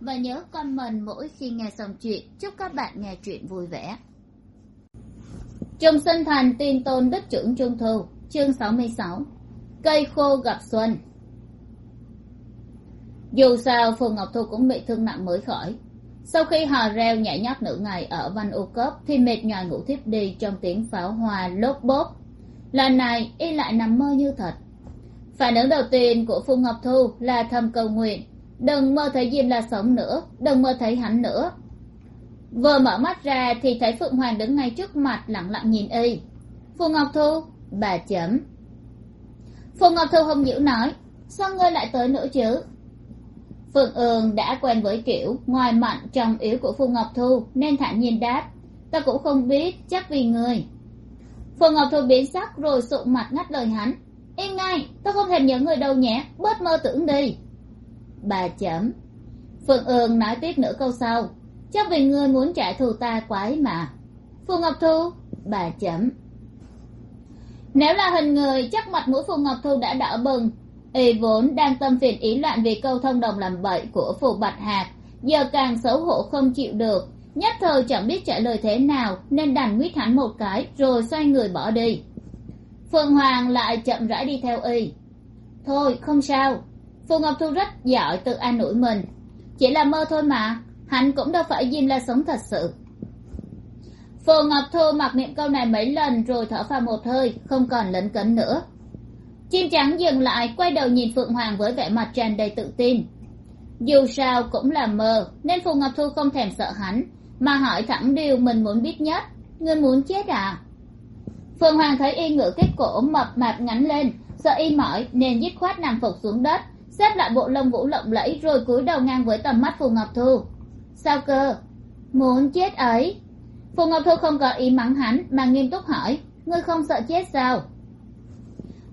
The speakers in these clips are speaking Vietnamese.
và nhớ comment mỗi khi nghe xong chuyện. Chúc các bạn nghe chuyện vui vẻ. Trung sinh thành Tin tôn đất trưởng trung thu, chương sáu mươi sáu. Cây khô gặp xuân. Dù sao, phù ngọc thu cũng bị thương nặng mới khỏi. Sau khi hò reo nhảy nhót nửa ngày ở văn u cốc, thì mệt nhòi ngủ thiếp đi trong tiếng pháo hoa lốp bốp. Lần này, y lại nằm mơ như thật. Phản ứng đầu tiên của phù ngọc thu là thầm cầu nguyện đừng mơ thấy diêm la sống nữa, đừng mơ thấy hắn nữa. Vừa mở mắt ra thì thấy phượng hoàng đứng ngay trước mặt, lặng lặng nhìn y. Phù ngọc thu, bà chấm. Phù ngọc thu hung dữ nói, sao ngươi lại tới nữa chứ? Phượng ương đã quen với kiểu ngoài mặn trong yếu của phù ngọc thu, nên thản nhiên đáp, ta cũng không biết, chắc vì người. phù ngọc thu biến sắc rồi sụ mặt ngắt lời hắn im ngay ta không thèm nhớ người đâu nhé, bớt mơ tưởng đi bà chấm phượng ương nói tiếp nửa câu sau. Chắc vì ngươi muốn trả thù ta quái mà. Phù ngọc thu, bà chấm nếu là hình người, chắc mặt mũi phù ngọc thu đã đỏ bừng. Y vốn đang tâm phiền ý loạn vì câu thông đồng làm bậy của phù bạch hạc. Giờ càng xấu hổ không chịu được. Nhất thời chẳng biết trả lời thế nào, nên đành nguyết hắn một cái, rồi xoay người bỏ đi. Phượng hoàng lại chậm rãi đi theo y. Thôi, không sao phù ngọc thu rất giỏi tự an ủi mình. Chỉ là mơ thôi mà, hắn cũng đâu phải diêm la sống thật sự. Phù ngọc thu mặc niệm câu này mấy lần rồi thở phào một hơi, không còn lấn cấn nữa. Chim trắng dừng lại, quay đầu nhìn phượng hoàng với vẻ mặt tràn đầy tự tin. Dù sao cũng là mơ, nên phù ngọc thu không thèm sợ hắn, mà hỏi thẳng điều mình muốn biết nhất. Ngươi muốn chết à? Phượng hoàng thấy y ngửa cái cổ mập mạp ngắn lên, sợ y mỏi, nên dứt khoát nằm phục xuống đất xếp lại bộ lông vũ lộng lẫy rồi cúi đầu ngang với tầm mắt phù ngọc thu. Sao cơ? Muốn chết ấy? Phù ngọc thu không có ý mắng hắn mà nghiêm túc hỏi, ngươi không sợ chết sao?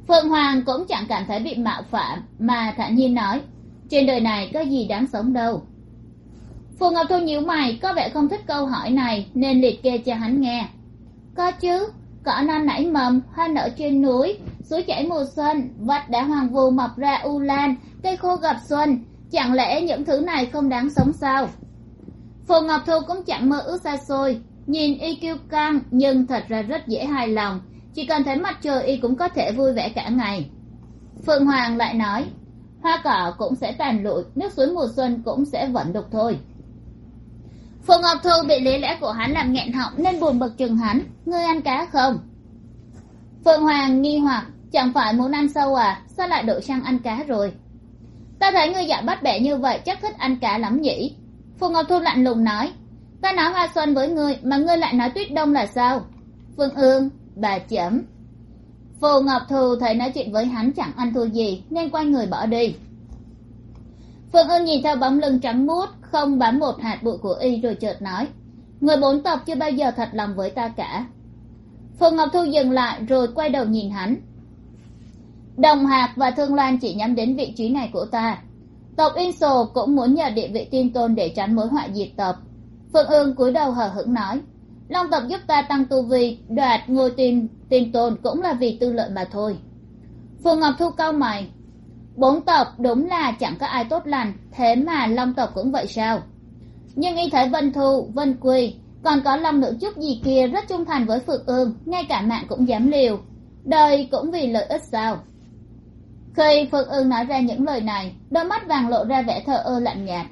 Phượng hoàng cũng chẳng cảm thấy bị mạo phạm mà thản nhiên nói, trên đời này có gì đáng sống đâu. Phù ngọc thu nhíu mày, có vẻ không thích câu hỏi này nên liệt kê cho hắn nghe. Có chứ, cỏ non nảy mầm, hoa nở trên núi, suối chảy mùa xuân, vách đá hoàng vù mọc ra u lan cây khô gặp xuân, chẳng lẽ những thứ này không đáng sống sao? Phù ngọc thu cũng chẳng mơ ước xa xôi, nhìn y kiêu căng nhưng thật ra rất dễ hài lòng, chỉ cần thấy mặt trời y cũng có thể vui vẻ cả ngày. Phượng hoàng lại nói, hoa cỏ cũng sẽ tàn lụi, nước suối mùa xuân cũng sẽ vẫn đục thôi. Phù ngọc thu bị lý lẽ của hắn làm nghẹn họng nên buồn bực chừng hắn, ngươi ăn cá không? Phượng hoàng nghi hoặc, chẳng phải muốn ăn sâu à? Sao lại đổi sang ăn cá rồi? Ta thấy ngươi dạ bắt bẻ như vậy, chắc thích ăn cá lắm nhỉ? Phù ngọc thu lạnh lùng nói. Ta nói hoa xuân với ngươi, mà ngươi lại nói tuyết đông là sao? Phương ương, bà chấm. Phù ngọc thu thấy nói chuyện với hắn chẳng ăn thua gì, nên quay người bỏ đi. Phương ương nhìn theo bóng lưng trắng muốt, không bám một hạt bụi của y rồi chợt nói. Người bốn tộc chưa bao giờ thật lòng với ta cả. Phù ngọc thu dừng lại rồi quay đầu nhìn hắn đồng hạc và thương loan chỉ nhắm đến vị trí này của ta. Tộc in sồ cũng muốn nhờ địa vị tiên tôn để tránh mối họa diệt tộc. Phượng ương cúi đầu hờ hững nói, long tộc giúp ta tăng tu vi, đoạt ngôi tiên tiên tôn cũng là vì tư lợi mà thôi. Phương ngọc thu cau mày, bốn tộc đúng là chẳng có ai tốt lành, thế mà long tộc cũng vậy sao? Nhưng y thấy vân thu, vân quy, còn có long nữ chút gì kia rất trung thành với phượng ương, ngay cả mạng cũng dám liều. Đời cũng vì lợi ích sao? Khi phượng ương nói ra những lời này, đôi mắt vàng lộ ra vẻ thờ ơ lạnh nhạt.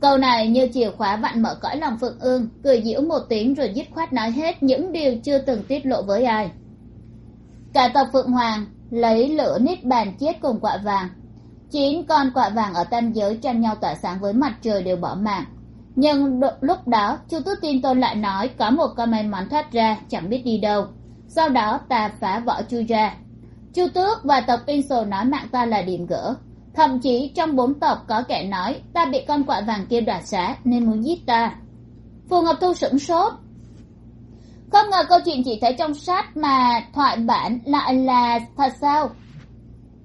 Câu này như chìa khóa vặn mở cõi lòng phượng ương, cười giễu một tiếng rồi dứt khoát nói hết những điều chưa từng tiết lộ với ai. Cả tộc phượng hoàng lấy lửa nít bàn chết cùng quả vàng. Chín con quả vàng ở tam giới tranh nhau tỏa sáng với mặt trời đều bỏ mạng. Nhưng lúc đó, chu tước tin tôn lại nói có một con may mắn thoát ra, chẳng biết đi đâu. Sau đó, ta phá vỏ chui ra chu tước và tộc in sồ nói mạng ta là điểm gỡ. Thậm chí trong bốn tộc có kẻ nói ta bị con quạ vàng kia đoạt xá nên muốn giết ta. Phù ngọc thu sửng sốt. Không ngờ câu chuyện chỉ thấy trong sách mà thoại bản lại là thật sao?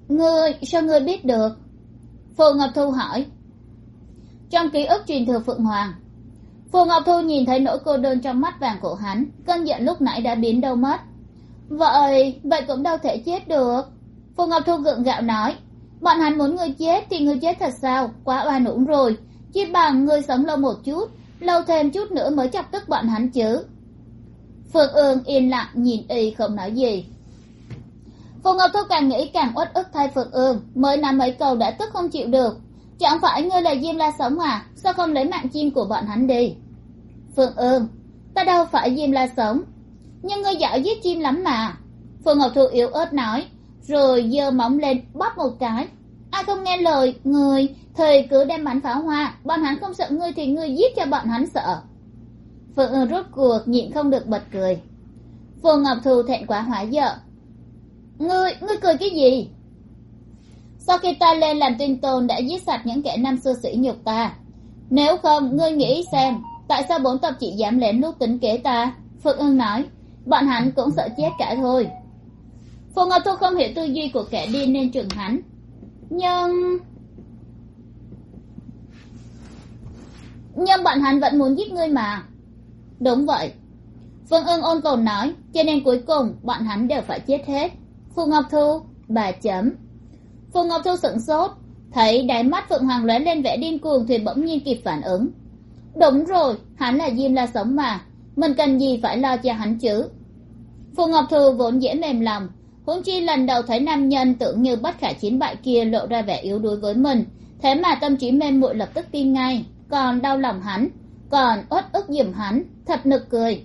Ngươi sao ngươi biết được? Phù ngọc thu hỏi. Trong ký ức truyền thừa phượng hoàng, phù ngọc thu nhìn thấy nỗi cô đơn trong mắt vàng của hắn, cơn giận lúc nãy đã biến đâu mất vậy vậy cũng đâu thể chết được. Phù ngọc thu gượng gạo nói, bọn hắn muốn người chết thì người chết thật sao? Quá oan uổng rồi. Chỉ bằng người sống lâu một chút, lâu thêm chút nữa mới chọc tức bọn hắn chứ. Phượng ương yên lặng nhìn y không nói gì. Phù ngọc thu càng nghĩ càng uất ức thay phượng ương, mới nắm mấy câu đã tức không chịu được. Chẳng phải ngươi là diêm la sống à? Sao không lấy mạng chim của bọn hắn đi? Phượng ương, ta đâu phải diêm la sống nhưng ngươi giỏi giết chim lắm mà. Phượng ngọc thu yếu ớt nói, rồi giơ móng lên bóp một cái. Ai không nghe lời, người thì cứ đem bắn pháo hoa, bọn hắn không sợ ngươi thì ngươi giết cho bọn hắn sợ. Phượng ương ờ, rốt cuộc nhịn không được bật cười. Phượng ngọc thu thẹn quá hóa vợ ngươi ngươi cười cái gì? Sau khi ta lên làm tuyên tôn đã giết sạch những kẻ năm xưa sĩ nhục ta. Nếu không, ngươi nghĩ xem, tại sao bốn tộc chỉ dám lén lút tính kế ta? Phượng ương nói bọn hắn cũng sợ chết cả thôi. Phù ngọc thu không hiểu tư duy của kẻ điên nên trừng hắn. Nhưng nhưng bọn hắn vẫn muốn giết ngươi mà. Đúng vậy. Phương ương ôn tồn nói, cho nên cuối cùng bọn hắn đều phải chết hết. Phù ngọc thu, bà chấm. Phù ngọc thu sửng sốt, thấy đáy mắt phượng hoàng lóe lên vẻ điên cuồng thì bỗng nhiên kịp phản ứng. Đúng rồi, hắn là diêm la sống mà mình cần gì phải lo cho hắn chứ? Phù ngọc Thừa vốn dễ mềm lòng. Huống chi lần đầu thấy nam nhân tưởng như bất khả chiến bại kia lộ ra vẻ yếu đuối với mình, thế mà tâm trí mê muội lập tức tin ngay, còn đau lòng hắn, còn uất ức giùm hắn, thật nực cười.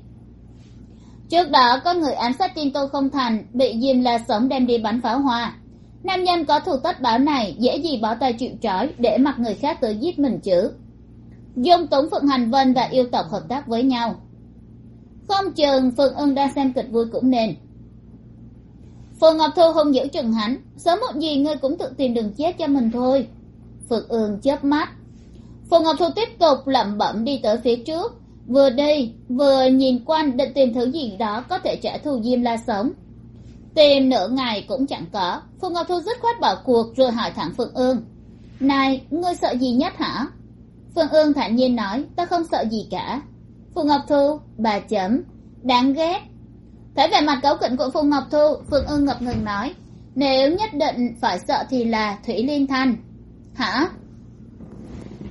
Trước đó có người ám sát tin tôi không thành bị dìm là sống đem đi bắn pháo hoa. Nam nhân có thù tất báo này dễ gì bỏ tay chịu trói để mặc người khác tới giết mình chứ? Dung túng phượng hành vân và yêu tộc hợp tác với nhau không chừng phượng ưng đang xem kịch vui cũng nên. Phượng ngọc thu không giữ chừng hắn, sớm muộn gì ngươi cũng tự tìm đường chết cho mình thôi. Phượng ương chớp mắt. Phượng ngọc thu tiếp tục lẩm bẩm đi tới phía trước. Vừa đi, vừa nhìn quanh định tìm thứ gì đó có thể trả thù diêm la sống. Tìm nửa ngày cũng chẳng có. Phượng ngọc thu dứt khoát bỏ cuộc rồi hỏi thẳng phượng ương này, ngươi sợ gì nhất hả? Phượng ương thản nhiên nói, ta không sợ gì cả. Phùng ngọc thu, bà chấm đáng ghét. Thấy vẻ mặt cấu kỉnh của phù ngọc thu phượng ương ngập ngừng nói, nếu nhất định phải sợ thì là thủy liên thanh. Hả?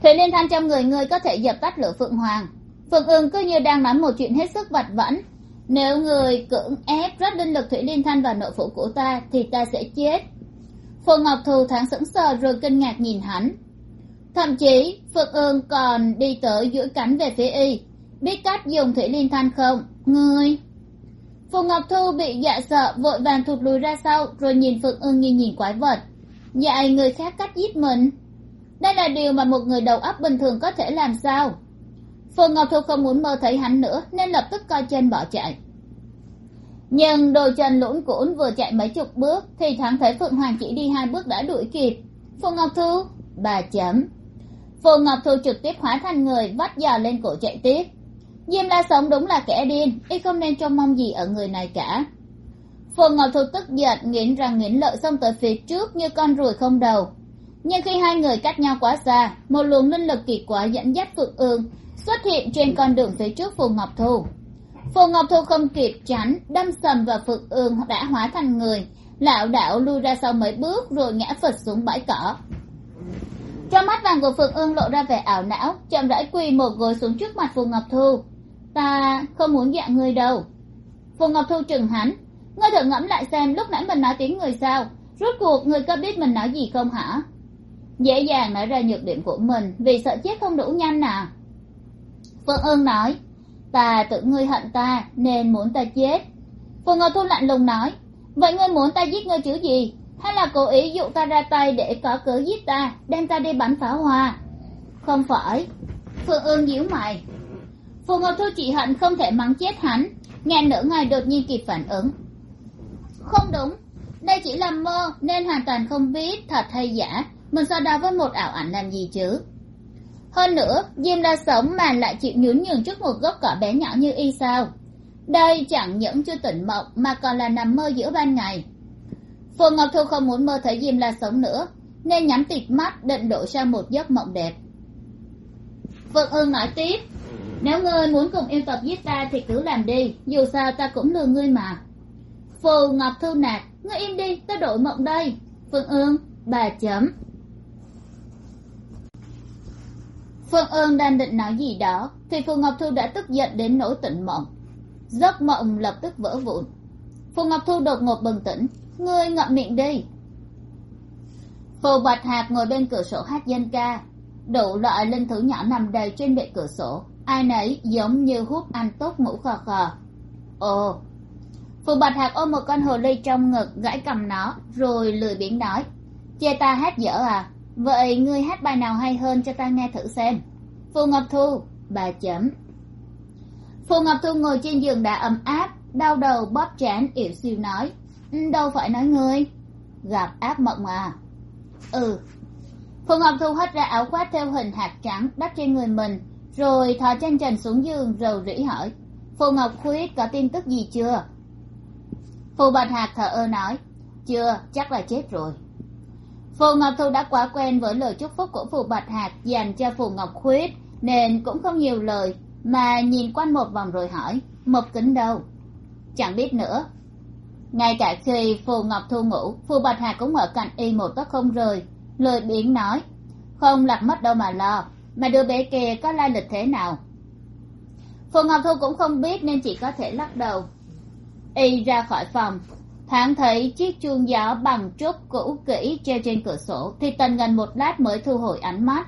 Thủy liên thanh trong người ngươi có thể dập tắt lửa phượng hoàng. Phượng ương cứ như đang nói một chuyện hết sức vặt vãnh. Nếu người cưỡng ép rất linh lực thủy liên thanh vào nội phủ của ta thì ta sẽ chết. Phù ngọc thù thoáng sững sờ rồi kinh ngạc nhìn hắn. Thậm chí, phượng ương còn đi tới giữa cánh về phía y biết cách dùng thủy liên thanh không? Ngươi. Phù ngọc thu bị dạ sợ, vội vàng thụt lùi ra sau, rồi nhìn phượng ương như nhìn quái vật. Dạy người khác cách giết mình. Đây là điều mà một người đầu óc bình thường có thể làm sao? Phù ngọc thu không muốn mơ thấy hắn nữa, nên lập tức coi chân bỏ chạy. Nhưng đôi chân lũn cũn vừa chạy mấy chục bước, thì thoáng thấy phượng hoàng chỉ đi hai bước đã đuổi kịp. Phù ngọc thu, bà chấm. Phù ngọc thu trực tiếp hóa thành người, vắt giò lên cổ chạy tiếp diêm la sống đúng là kẻ điên, y không nên trông mong gì ở người này cả. Phù ngọc thu tức giận, nghiến răng nghiến lợi xông tới phía trước như con ruồi không đầu. Nhưng khi hai người cách nhau quá xa, một luồng linh lực kỳ quá dẫn dắt phượng ương xuất hiện trên con đường phía trước phù ngọc thu phù ngọc thu không kịp tránh, đâm sầm vào phượng ương đã hóa thành người. Lảo đảo lui ra sau mấy bước rồi ngã phật xuống bãi cỏ. Trong mắt vàng của phượng ương lộ ra vẻ ảo não, chậm rãi quỳ một gối xuống trước mặt phù ngọc thu ta không muốn dạng ngươi đâu. Phù ngọc thu chừng hắn. Ngươi thử ngẫm lại xem lúc nãy mình nói tiếng người sao. Rốt cuộc ngươi có biết mình nói gì không hả? Dễ dàng nói ra nhược điểm của mình vì sợ chết không đủ nhanh à. Phương ương nói, ta tự ngươi hận ta nên muốn ta chết. Phù ngọc thu lạnh lùng nói, vậy ngươi muốn ta giết ngươi chứ gì? Hay là cố ý dụ ta ra tay để có cớ giết ta, đem ta đi bắn pháo hoa? Không phải. Phương ương nhíu mày phù ngọc thu chỉ hận không thể mắng chết hắn. Nghe nửa ngày đột nhiên kịp phản ứng. Không đúng. Đây chỉ là mơ, nên hoàn toàn không biết thật hay giả. Mình so đo với một ảo ảnh làm gì chứ? Hơn nữa, diêm la sống mà lại chịu nhún nhường trước một gốc cỏ bé nhỏ như y sao? Đây chẳng những chưa tỉnh mộng, mà còn là nằm mơ giữa ban ngày. Phù ngọc thu không muốn mơ thấy diêm la sống nữa, nên nhắm tịt mắt định đổ sang một giấc mộng đẹp. Phượng ương nói tiếp nếu ngươi muốn cùng yêu tộc giết ta thì cứ làm đi, dù sao ta cũng lừa ngươi mà. Phù ngọc thu nạt ngươi im đi, ta đổi mộng đây. Phương ương, bà chấm. Phương ương đang định nói gì đó, thì phù ngọc thu đã tức giận đến nỗi tỉnh mộng. Giấc mộng lập tức vỡ vụn. Phù ngọc thu đột ngột bừng tỉnh, ngươi ngậm miệng đi. Phù bạch hạc ngồi bên cửa sổ hát dân ca, đủ loại linh thử nhỏ nằm đầy trên bệ cửa sổ ai nấy giống như hút ăn tốt ngủ khò khò. Ồ, phù bạch hạc ôm một con hồ ly trong ngực, gãi cầm nó, rồi lười biếng nói, chê ta hát dở à vậy ngươi hát bài nào hay hơn cho ta nghe thử xem. Phù ngọc thu, bà chấm. Phù ngọc thu ngồi trên giường đã ấm áp, đau đầu bóp trán, yểu xìu nói ừ, đâu phải nói ngươi, gặp áp mộng à ừ. Phù ngọc thu hất ra áo khoác theo hình hạt trắng đắp trên người mình rồi thò chân trần xuống giường, rầu rĩ hỏi, phù ngọc khuyết có tin tức gì chưa? Phù bạch hạt thở ơ nói, chưa, chắc là chết rồi. Phù ngọc thu đã quá quen với lời chúc phúc của phù bạch hạt dành cho phù ngọc khuyết, nên cũng không nhiều lời, mà nhìn quanh một vòng rồi hỏi, mộc kính đâu? Chẳng biết nữa. Ngay cả khi phù ngọc thu ngủ, phù bạch hạt cũng ở cạnh y một tấc không rời lời biếng nói, không lạc mất đâu mà lo mà đứa bé kia có lai lịch thế nào? Phù ngọc thu cũng không biết nên chỉ có thể lắc đầu. Y ra khỏi phòng, thoáng thấy chiếc chuông gió bằng trúc cũ kỹ treo trên cửa sổ, thì tần gần một lát mới thu hồi ánh mắt.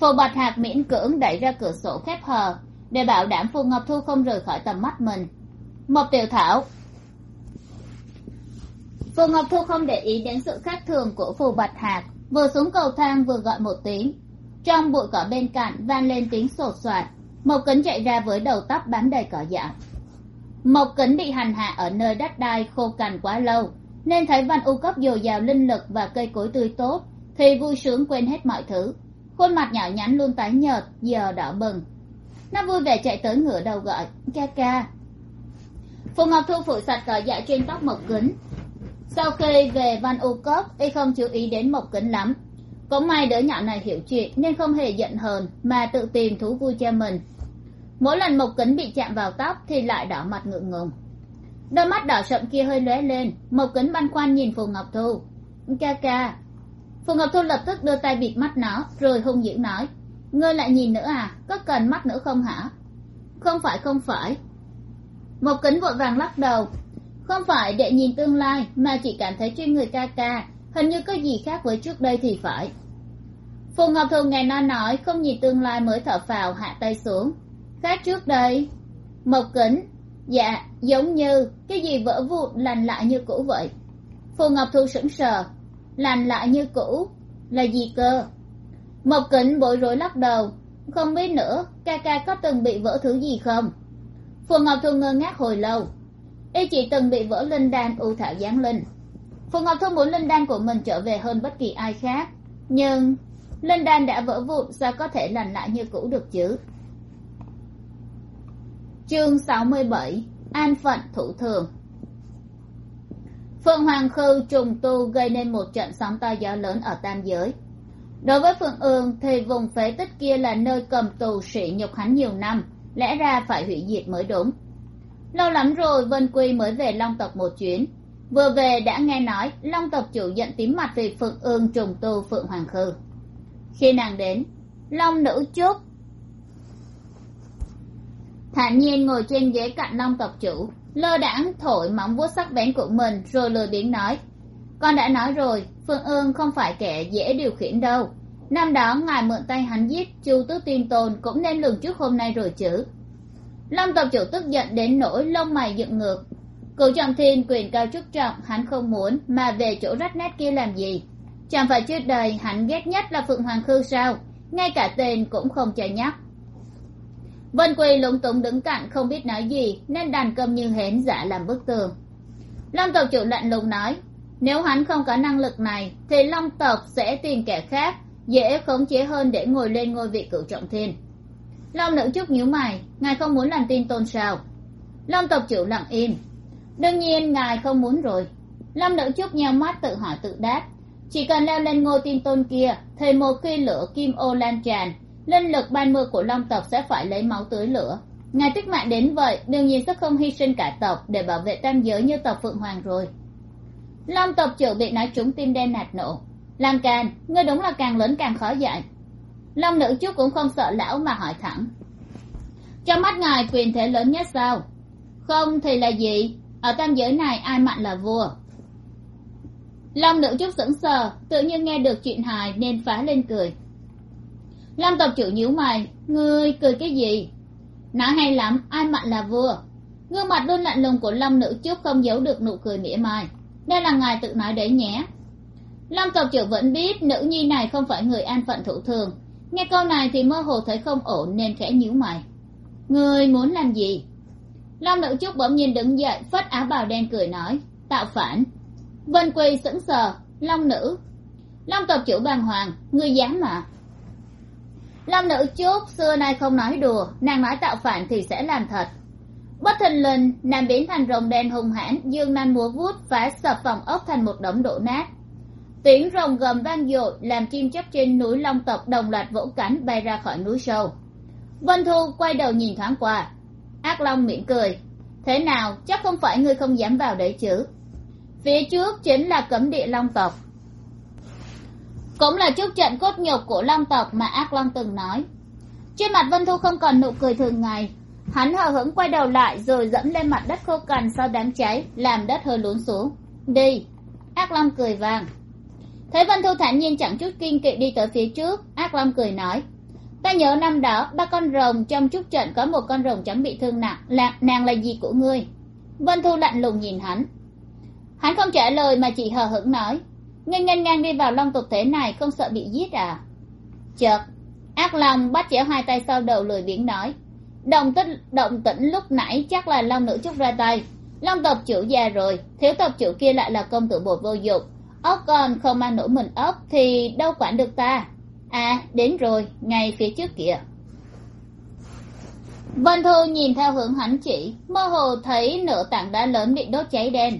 Phù bạch hạc miễn cưỡng đẩy ra cửa sổ khép hờ, để bảo đảm phù ngọc thu không rời khỏi tầm mắt mình. Một tiểu thảo. Phù ngọc thu không để ý đến sự khác thường của phù bạch hạc, vừa xuống cầu thang vừa gọi một tiếng trong bụi cỏ bên cạnh vang lên tiếng sột soạt Mộc kính chạy ra với đầu tóc bám đầy cỏ dại. Mộc kính bị hành hạ ở nơi đất đai khô cằn quá lâu, nên thấy văn u cấp dồi dào linh lực và cây cối tươi tốt, thì vui sướng quên hết mọi thứ. Khuôn mặt nhỏ nhắn luôn tái nhợt, giờ đỏ bừng. Nó vui vẻ chạy tới ngửa đầu gọi, ca ca. Phù ngọc thu phủi sạch cỏ dại trên tóc mộc kính. Sau khi về văn u cấp y không chú ý đến mộc kính lắm cũng may đứa nhỏ này hiểu chuyện nên không hề giận hờn mà tự tìm thú vui cho mình. Mỗi lần mộc kính bị chạm vào tóc thì lại đỏ mặt ngượng ngùng. Đôi mắt đỏ sậm kia hơi lóe lên, mộc kính băn khoăn nhìn phù ngọc thu. Ca ca. Phù ngọc thu lập tức đưa tay bịt mắt nó, rồi hung dữ nói, ngươi lại nhìn nữa à? Có cần mắt nữa không hả? Không phải không phải. Mộc kính vội vàng lắc đầu, không phải để nhìn tương lai, mà chỉ cảm thấy chuyên người ca ca hình như có gì khác với trước đây thì phải. Phù ngọc thu nghe nó nói, không nhìn tương lai mới thở phào, hạ tay xuống. Khác trước đây, mộc kính dạ giống như, cái gì vỡ vụn, lành lại như cũ vậy? Phù ngọc thu sững sờ, lành lại như cũ là gì cơ? Mộc kính bối rối lắc đầu, không biết nữa, ca ca có từng bị vỡ thứ gì không? Phù ngọc thu ngơ ngác hồi lâu, y chỉ từng bị vỡ linh đan u thảo giáng linh phù ngọc thu muốn linh đan của mình trở về hơn bất kỳ ai khác. Nhưng, linh đan đã vỡ vụn, sao có thể lành lại như cũ được chứ? Chương sáu mươi bảy, an phận thủ thường. Phượng hoàng khư trùng tu gây nên một trận sóng to gió lớn ở tam giới. Đối với phượng ương, thì vùng phế tích kia là nơi cầm tù sỉ nhục hắn nhiều năm, lẽ ra phải hủy diệt mới đúng. Lâu lắm rồi vân quy mới về long tộc một chuyến vừa về đã nghe nói long tộc chủ giận tím mặt vì phượng ương trùng tu phượng hoàng khư. Khi nàng đến, long nữ chúc thản nhiên ngồi trên ghế cạnh long tộc chủ, lơ đãng thổi móng vuốt sắc bén của mình rồi lười biếng nói, con đã nói rồi phương ương không phải kẻ dễ điều khiển đâu. Năm đó ngài mượn tay hắn giết chu tước tiên tôn cũng nên lường trước hôm nay rồi chứ. Long tộc chủ tức giận đến nỗi lông mày dựng ngược cựu trọng thiên quyền cao chức trọng, hắn không muốn mà về chỗ rách nét kia làm gì? Chẳng phải trước đời hắn ghét nhất là phượng hoàng khư sao? Ngay cả tên cũng không cho nhắc. Vân quỳ lúng túng đứng cạnh không biết nói gì, nên đàn câm như hến giả làm bức tường. Long tộc chủ lạnh lùng nói, nếu hắn không có năng lực này, thì long tộc sẽ tìm kẻ khác, dễ khống chế hơn để ngồi lên ngôi vị cựu trọng thiên. Long nữ trúc nhíu mày, ngài không muốn làm tin tôn sao? Long tộc chủ lặng im đương nhiên, ngài không muốn rồi. Long nữ trúc nheo mắt tự hỏi tự đáp. Chỉ cần leo lên ngôi tin tôn kia, thì một khi lửa kim ô lan tràn, linh lực ban mưa của long tộc sẽ phải lấy máu tưới lửa. Ngài tích mạng đến vậy, đương nhiên sẽ không hy sinh cả tộc để bảo vệ tam giới như tộc phượng hoàng rồi. Long tộc chủ bị nói trúng tim đen nạt nổ. Làm càn ngươi đúng là càng lớn càng khó dạy. Long nữ chút cũng không sợ lão mà hỏi thẳng. Trong mắt ngài quyền thế lớn nhất sao? Không thì là gì? Ở tam giới này, ai mạnh là vua? Long nữ chút sững sờ, tự nhiên nghe được chuyện hài nên phá lên cười. Long tộc chủ nhíu mày, ngươi cười cái gì? Nói hay lắm, ai mạnh là vua? Gương mặt luôn lạnh lùng của long nữ chút không giấu được nụ cười mỉa mai. Đây là ngài tự nói đấy nhé. Long tộc chủ vẫn biết nữ nhi này không phải người an phận thủ thường. Nghe câu này thì mơ hồ thấy không ổn nên khẽ nhíu mày. Người muốn làm gì? Long nữ trúc bỗng nhiên đứng dậy, phất áo bào đen cười nói, tạo phản. Vân quỳ sững sờ, long nữ, long tộc chủ bàng hoàng, ngươi dám mà. Long nữ trúc xưa nay không nói đùa, nàng nói tạo phản thì sẽ làm thật. Bất thình lình, nàng biến thành rồng đen hung hãn, dương nanh múa vuốt, phá sập phòng ốc thành một đống đổ nát. Tiếng rồng gầm vang dội, làm chim chóc trên núi long tộc đồng loạt vỗ cánh bay ra khỏi núi sâu. Vân thu quay đầu nhìn thoáng qua ác long mỉm cười. Thế nào, chắc không phải ngươi không dám vào đấy chứ? Phía trước chính là cấm địa long tộc. Cũng là chút trận cốt nhục của long tộc mà ác long từng nói. Trên mặt vân thu không còn nụ cười thường ngày. Hắn hờ hững quay đầu lại rồi dẫm lên mặt đất khô cằn sau đám cháy, làm đất hơi lún xuống. Đi! Ác long cười vàng. Thấy vân thu thản nhiên chẳng chút kinh kỵ đi tới phía trước ác long cười nói ta nhớ năm đó, ba con rồng trong chút trận có một con rồng trắng bị thương nặng. Là, nàng là gì của ngươi. Vân thu lạnh lùng nhìn hắn. Hắn không trả lời mà chỉ hờ hững nói, ngươi nghênh ngang đi vào long tục thế này, không sợ bị giết à? Chợt, ác long bắt chéo hai tay sau đầu lười biếng nói, động tích, động tĩnh lúc nãy chắc là long nữ chút ra tay. Long tộc chủ già rồi, thiếu tộc chủ kia lại là công tử bột vô dụng. Ốc còn không mang nổi mình ốc thì đâu quản được ta à đến rồi, ngay phía trước kìa vân thu nhìn theo hướng hắn chỉ, mơ hồ thấy nửa tảng đá lớn bị đốt cháy đen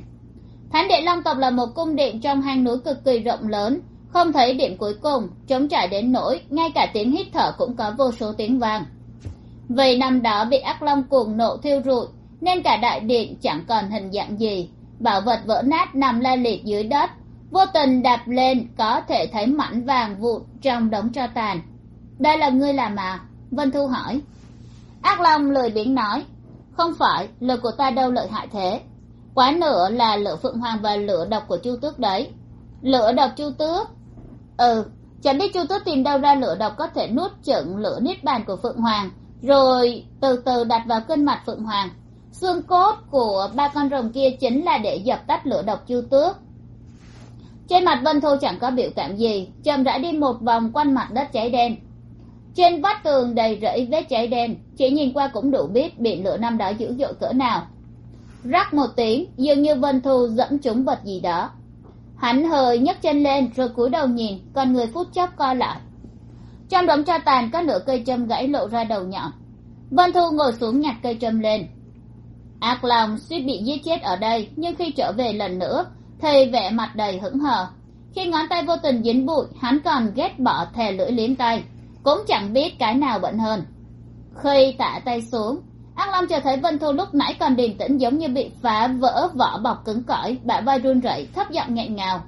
thánh điện long tộc là một cung điện trong hang núi cực kỳ rộng lớn, không thấy điểm cuối cùng trống trải đến nỗi, ngay cả tiếng hít thở cũng có vô số tiếng vàng. vì năm đó bị ác long cuồng nộ thiêu rụi, nên cả đại điện chẳng còn hình dạng gì, bảo vật vỡ nát nằm la liệt dưới đất vô tình đạp lên, có thể thấy mảnh vàng vụn trong đống tro tàn. Đây là ngươi làm à? Vân thu hỏi. Ác long lười biếng nói. Không phải lời của ta đâu lợi hại thế. Quá nửa là lửa phượng hoàng và lửa độc của chu tước đấy. Lửa độc chu tước? Ừ chẳng biết chu tước tìm đâu ra lửa độc có thể nuốt chửng lửa niết bàn của phượng hoàng, rồi từ từ đặt vào kinh mạch phượng hoàng. Xương cốt của ba con rồng kia chính là để dập tắt lửa độc chu tước trên mặt vân thu chẳng có biểu cảm gì, chậm rãi đi một vòng quanh mặt đất cháy đen. Trên vách tường đầy rẫy vết cháy đen, chỉ nhìn qua cũng đủ biết biển lửa năm đó dữ dội cỡ nào. Rắc một tiếng, dường như vân thu dẫm trúng vật gì đó. Hắn hơi nhấc chân lên rồi cúi đầu nhìn, còn người phút chốc co lại. Trong đống tro tàn có nửa cây châm gãy lộ ra đầu nhọn. Vân thu ngồi xuống nhặt cây châm lên. Ác lòng suýt bị giết chết ở đây, nhưng khi trở về lần nữa thì vẻ mặt đầy hững hờ. Khi ngón tay vô tình dính bụi, hắn còn ghét bỏ thè lưỡi liếm tay. Cũng chẳng biết cái nào bận hơn. Khi tạ tay xuống, an long chờ thấy vân thu lúc nãy còn điềm tĩnh giống như bị phá vỡ vỏ bọc cứng cỏi, bả vai run rẩy, thấp giọng nghẹn ngào.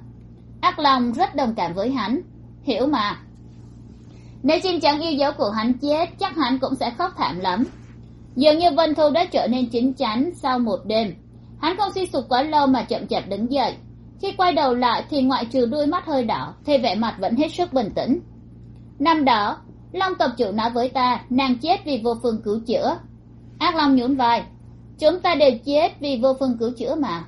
Ác long rất đồng cảm với hắn. Hiểu mà. Nếu chim trắng yêu dấu của hắn chết, chắc hắn cũng sẽ khóc thảm lắm. Dường như vân thu đã trở nên chín chắn sau một đêm hắn không suy sụp quá lâu mà chậm chạp đứng dậy. Khi quay đầu lại thì ngoại trừ đuôi mắt hơi đỏ, thì vẻ mặt vẫn hết sức bình tĩnh. Năm đó, long tộc chủ nói với ta, nàng chết vì vô phương cứu chữa. Ác long nhún vai, chúng ta đều chết vì vô phương cứu chữa mà.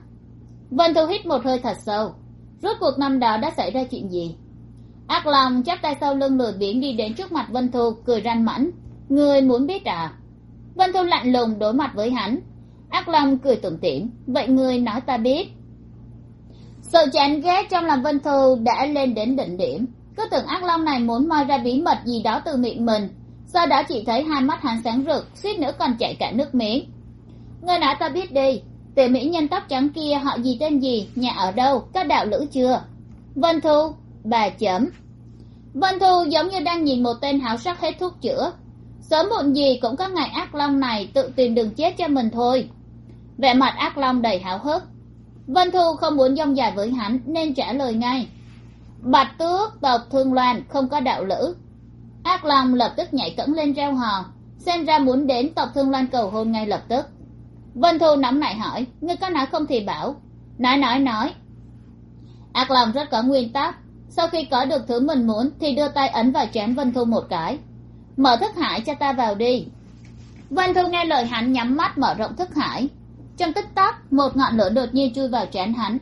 Vân thu hít một hơi thật sâu. Rốt cuộc năm đó đã xảy ra chuyện gì? Ác long chắp tay sau lưng lười biếng đi đến trước mặt vân thu, cười ranh mãnh người muốn biết à? Vân thu lạnh lùng đối mặt với hắn ác long cười tủm tỉm. Vậy người nói ta biết. Sự chán ghét trong lòng vân thu đã lên đến đỉnh điểm. Cứ tưởng ác long này muốn moi ra bí mật gì đó từ miệng mình sau đó chỉ thấy hai mắt hắn sáng rực, suýt nữa còn chảy cả nước miếng. Người nói ta biết đi, tiểu mỹ nhân tóc trắng kia họ gì tên gì, nhà ở đâu, có đạo lữ chưa? Vân thu, bà chấm. Vân thu giống như đang nhìn một tên háo sắc hết thuốc chữa. Sớm muộn gì cũng có ngày ác long này tự tìm đường chết cho mình thôi vẻ mặt ác long đầy háo hức. Vân thu không muốn dông dài với hắn, nên trả lời ngay. Bạch tước tộc thương loan không có đạo lữ. Ác long lập tức nhảy cẫng lên reo hò, xem ra muốn đến tộc thương loan cầu hôn ngay lập tức. Vân thu nắm lại hỏi, ngươi có nói không thì bảo? Nói nói nói. Ác long rất có nguyên tắc. Sau khi có được thứ mình muốn thì đưa tay ấn vào chém vân thu một cái. Mở thức hải cho ta vào đi. Vân thu nghe lời hắn nhắm mắt mở rộng thức hải trong tích tắc, một ngọn lửa đột nhiên chui vào trán hắn.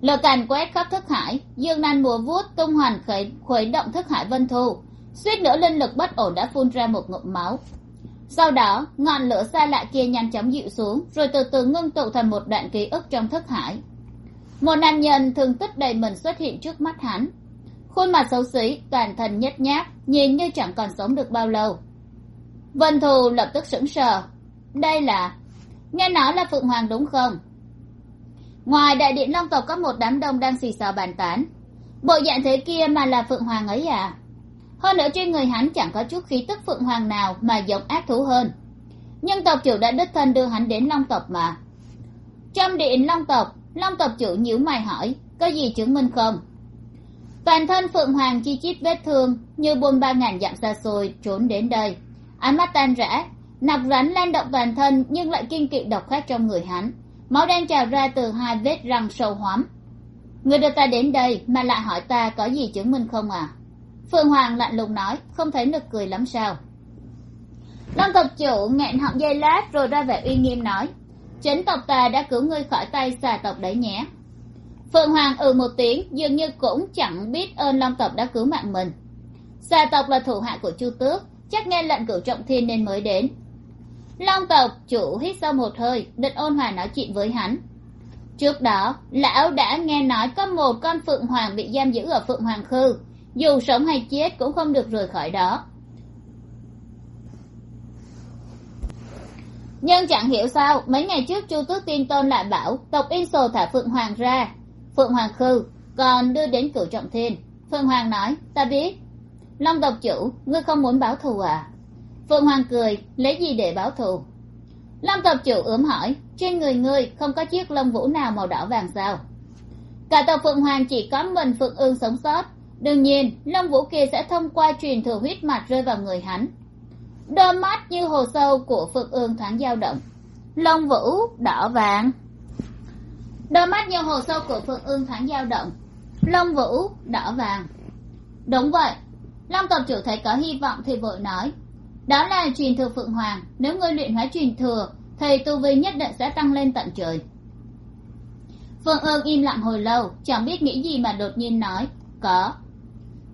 Lờ càn quét khắp thức hải, dương nan mùa vuốt, tung hoàn khởi, khuấy động thức hải vân thu. Suýt nữa linh lực bất ổn đã phun ra một ngụm máu. Sau đó, ngọn lửa xa lạ kia nhanh chóng dịu xuống, rồi từ từ ngưng tụ thành một đoạn ký ức trong thức hải. Một nam nhân thường tích đầy mình xuất hiện trước mắt hắn. Khuôn mặt xấu xí, toàn thân nhếch nhác, nhìn như chẳng còn sống được bao lâu. Vân thù lập tức sững sờ. Đây là nghe nói là phượng hoàng đúng không? Ngoài đại điện long tộc có một đám đông đang xì xào bàn tán. Bộ dạng thế kia mà là phượng hoàng ấy à? Hơn nữa trên người hắn chẳng có chút khí tức phượng hoàng nào mà giống ác thú hơn. Nhưng tộc chủ đã đích thân đưa hắn đến long tộc mà. Trong điện long tộc long tộc chủ nhíu mày hỏi, có gì chứng minh không? Toàn thân phượng hoàng chi chít vết thương như buôn ba ngàn dặm xa xôi trốn đến đây. Ánh mắt tan rã nọc rắn lan động toàn thân nhưng lại kiên kỵ độc khác trong người hắn. Máu đen trào ra từ hai vết răng sâu hoắm. Người đưa ta đến đây mà lại hỏi ta có gì chứng minh không à? Phương hoàng lạnh lùng nói, không thấy nực cười lắm sao? Long tộc chủ nghẹn họng dây lát rồi ra vẻ uy nghiêm nói chính tộc ta đã cứu ngươi khỏi tay xà tộc đấy nhé. Phượng hoàng ừ một tiếng, dường như cũng chẳng biết ơn long tộc đã cứu mạng mình. Xà tộc là thủ hạ của chu tước, chắc nghe lệnh cửu trọng thiên nên mới đến long tộc chủ hít sâu một hơi, định ôn hòa nói chuyện với hắn. Trước đó, lão đã nghe nói có một con phượng hoàng bị giam giữ ở phượng hoàng khư. Dù sống hay chết cũng không được rời khỏi đó. Nhưng chẳng hiểu sao, mấy ngày trước chu tước tiên tôn lại bảo tộc yên sồ thả phượng hoàng ra. Phượng hoàng khư còn đưa đến cửu trọng thiên. Phượng hoàng nói, ta biết. Long tộc chủ, ngươi không muốn báo thù à? Phượng hoàng cười, lấy gì để báo thù? Long tộc chủ ướm hỏi, trên người ngươi không có chiếc lông vũ nào màu đỏ vàng sao? Cả tộc phượng hoàng chỉ có mình phượng ương sống sót. Đương nhiên, lông vũ kia sẽ thông qua truyền thừa huyết mạch rơi vào người hắn. Đôi mắt như hồ sâu của phượng ương thoáng dao động. Lông vũ đỏ vàng. Đôi mắt như hồ sâu của phượng ương thoáng dao động. Lông vũ đỏ vàng. Đúng vậy. Long tộc chủ thấy có hy vọng thì vội nói đó là truyền thừa phượng hoàng. Nếu ngươi luyện hóa truyền thừa thì tu vi nhất định sẽ tăng lên tận trời. Phượng ương im lặng hồi lâu, chẳng biết nghĩ gì mà đột nhiên nói, có.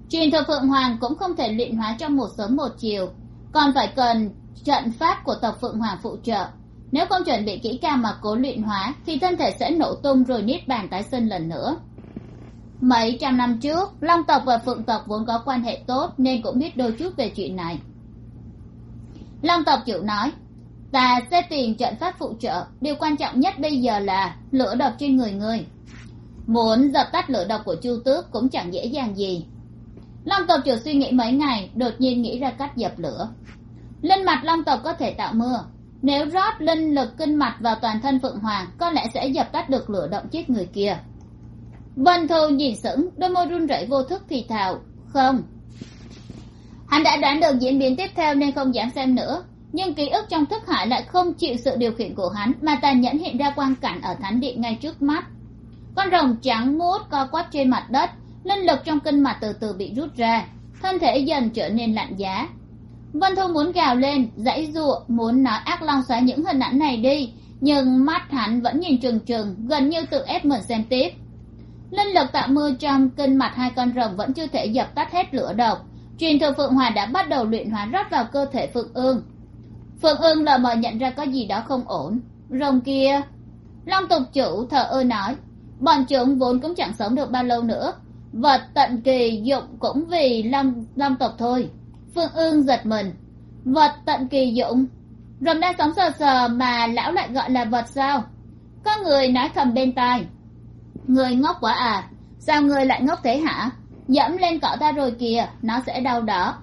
Truyền thừa phượng hoàng cũng không thể luyện hóa trong một sớm một chiều. Còn phải cần trận pháp của tộc phượng hoàng phụ trợ. Nếu không chuẩn bị kỹ càng mà cố luyện hóa, thì thân thể sẽ nổ tung rồi niết bàn tái sinh lần nữa. Mấy trăm năm trước, long tộc và phượng tộc vốn có quan hệ tốt nên cũng biết đôi chút về chuyện này long tộc chịu nói. Ta sẽ tìm trận pháp phụ trợ, điều quan trọng nhất bây giờ là lửa độc trên người ngươi muốn dập tắt lửa độc của chu tước cũng chẳng dễ dàng gì. Long tộc chủ suy nghĩ mấy ngày, đột nhiên nghĩ ra cách dập lửa. Linh mạch long tộc có thể tạo mưa. Nếu rót linh lực kinh mạch vào toàn thân phượng hoàng, có lẽ sẽ dập tắt được lửa động chết người kia. Vân thu nhìn sững, đôi môi run rẩy vô thức thì thào, không hắn đã đoán được diễn biến tiếp theo nên không dám xem nữa. Nhưng ký ức trong thức hải lại không chịu sự điều khiển của hắn, mà tàn nhẫn hiện ra quang cảnh ở thánh điện ngay trước mắt. Con rồng trắng mút co quắp trên mặt đất, linh lực trong kinh mạch từ từ bị rút ra, thân thể dần trở nên lạnh giá. Vân thu muốn gào lên, dãy giụa muốn nói ác long xóa những hình ảnh này đi, nhưng mắt hắn vẫn nhìn trừng trừng, gần như tự ép mình xem tiếp. Linh lực tạo mưa trong kinh mạch hai con rồng vẫn chưa thể dập tắt hết lửa độc truyền thừa phượng hòa đã bắt đầu luyện hóa rót vào cơ thể phượng ương. Phượng ương lờ mờ nhận ra có gì đó không ổn. Rồng kia. Long tục chủ thờ ơ nói, bọn chúng vốn cũng chẳng sống được bao lâu nữa. Vật tận kỳ dụng cũng vì long long tộc thôi. Phương ương giật mình. Vật tận kỳ dụng? Rồng đang sống sờ sờ mà lão lại gọi là vật sao? Có người nói thầm bên tai. Người ngốc quá à sao người lại ngốc thế hả? Dẫm lên cỏ ta rồi kìa, nó sẽ đau đó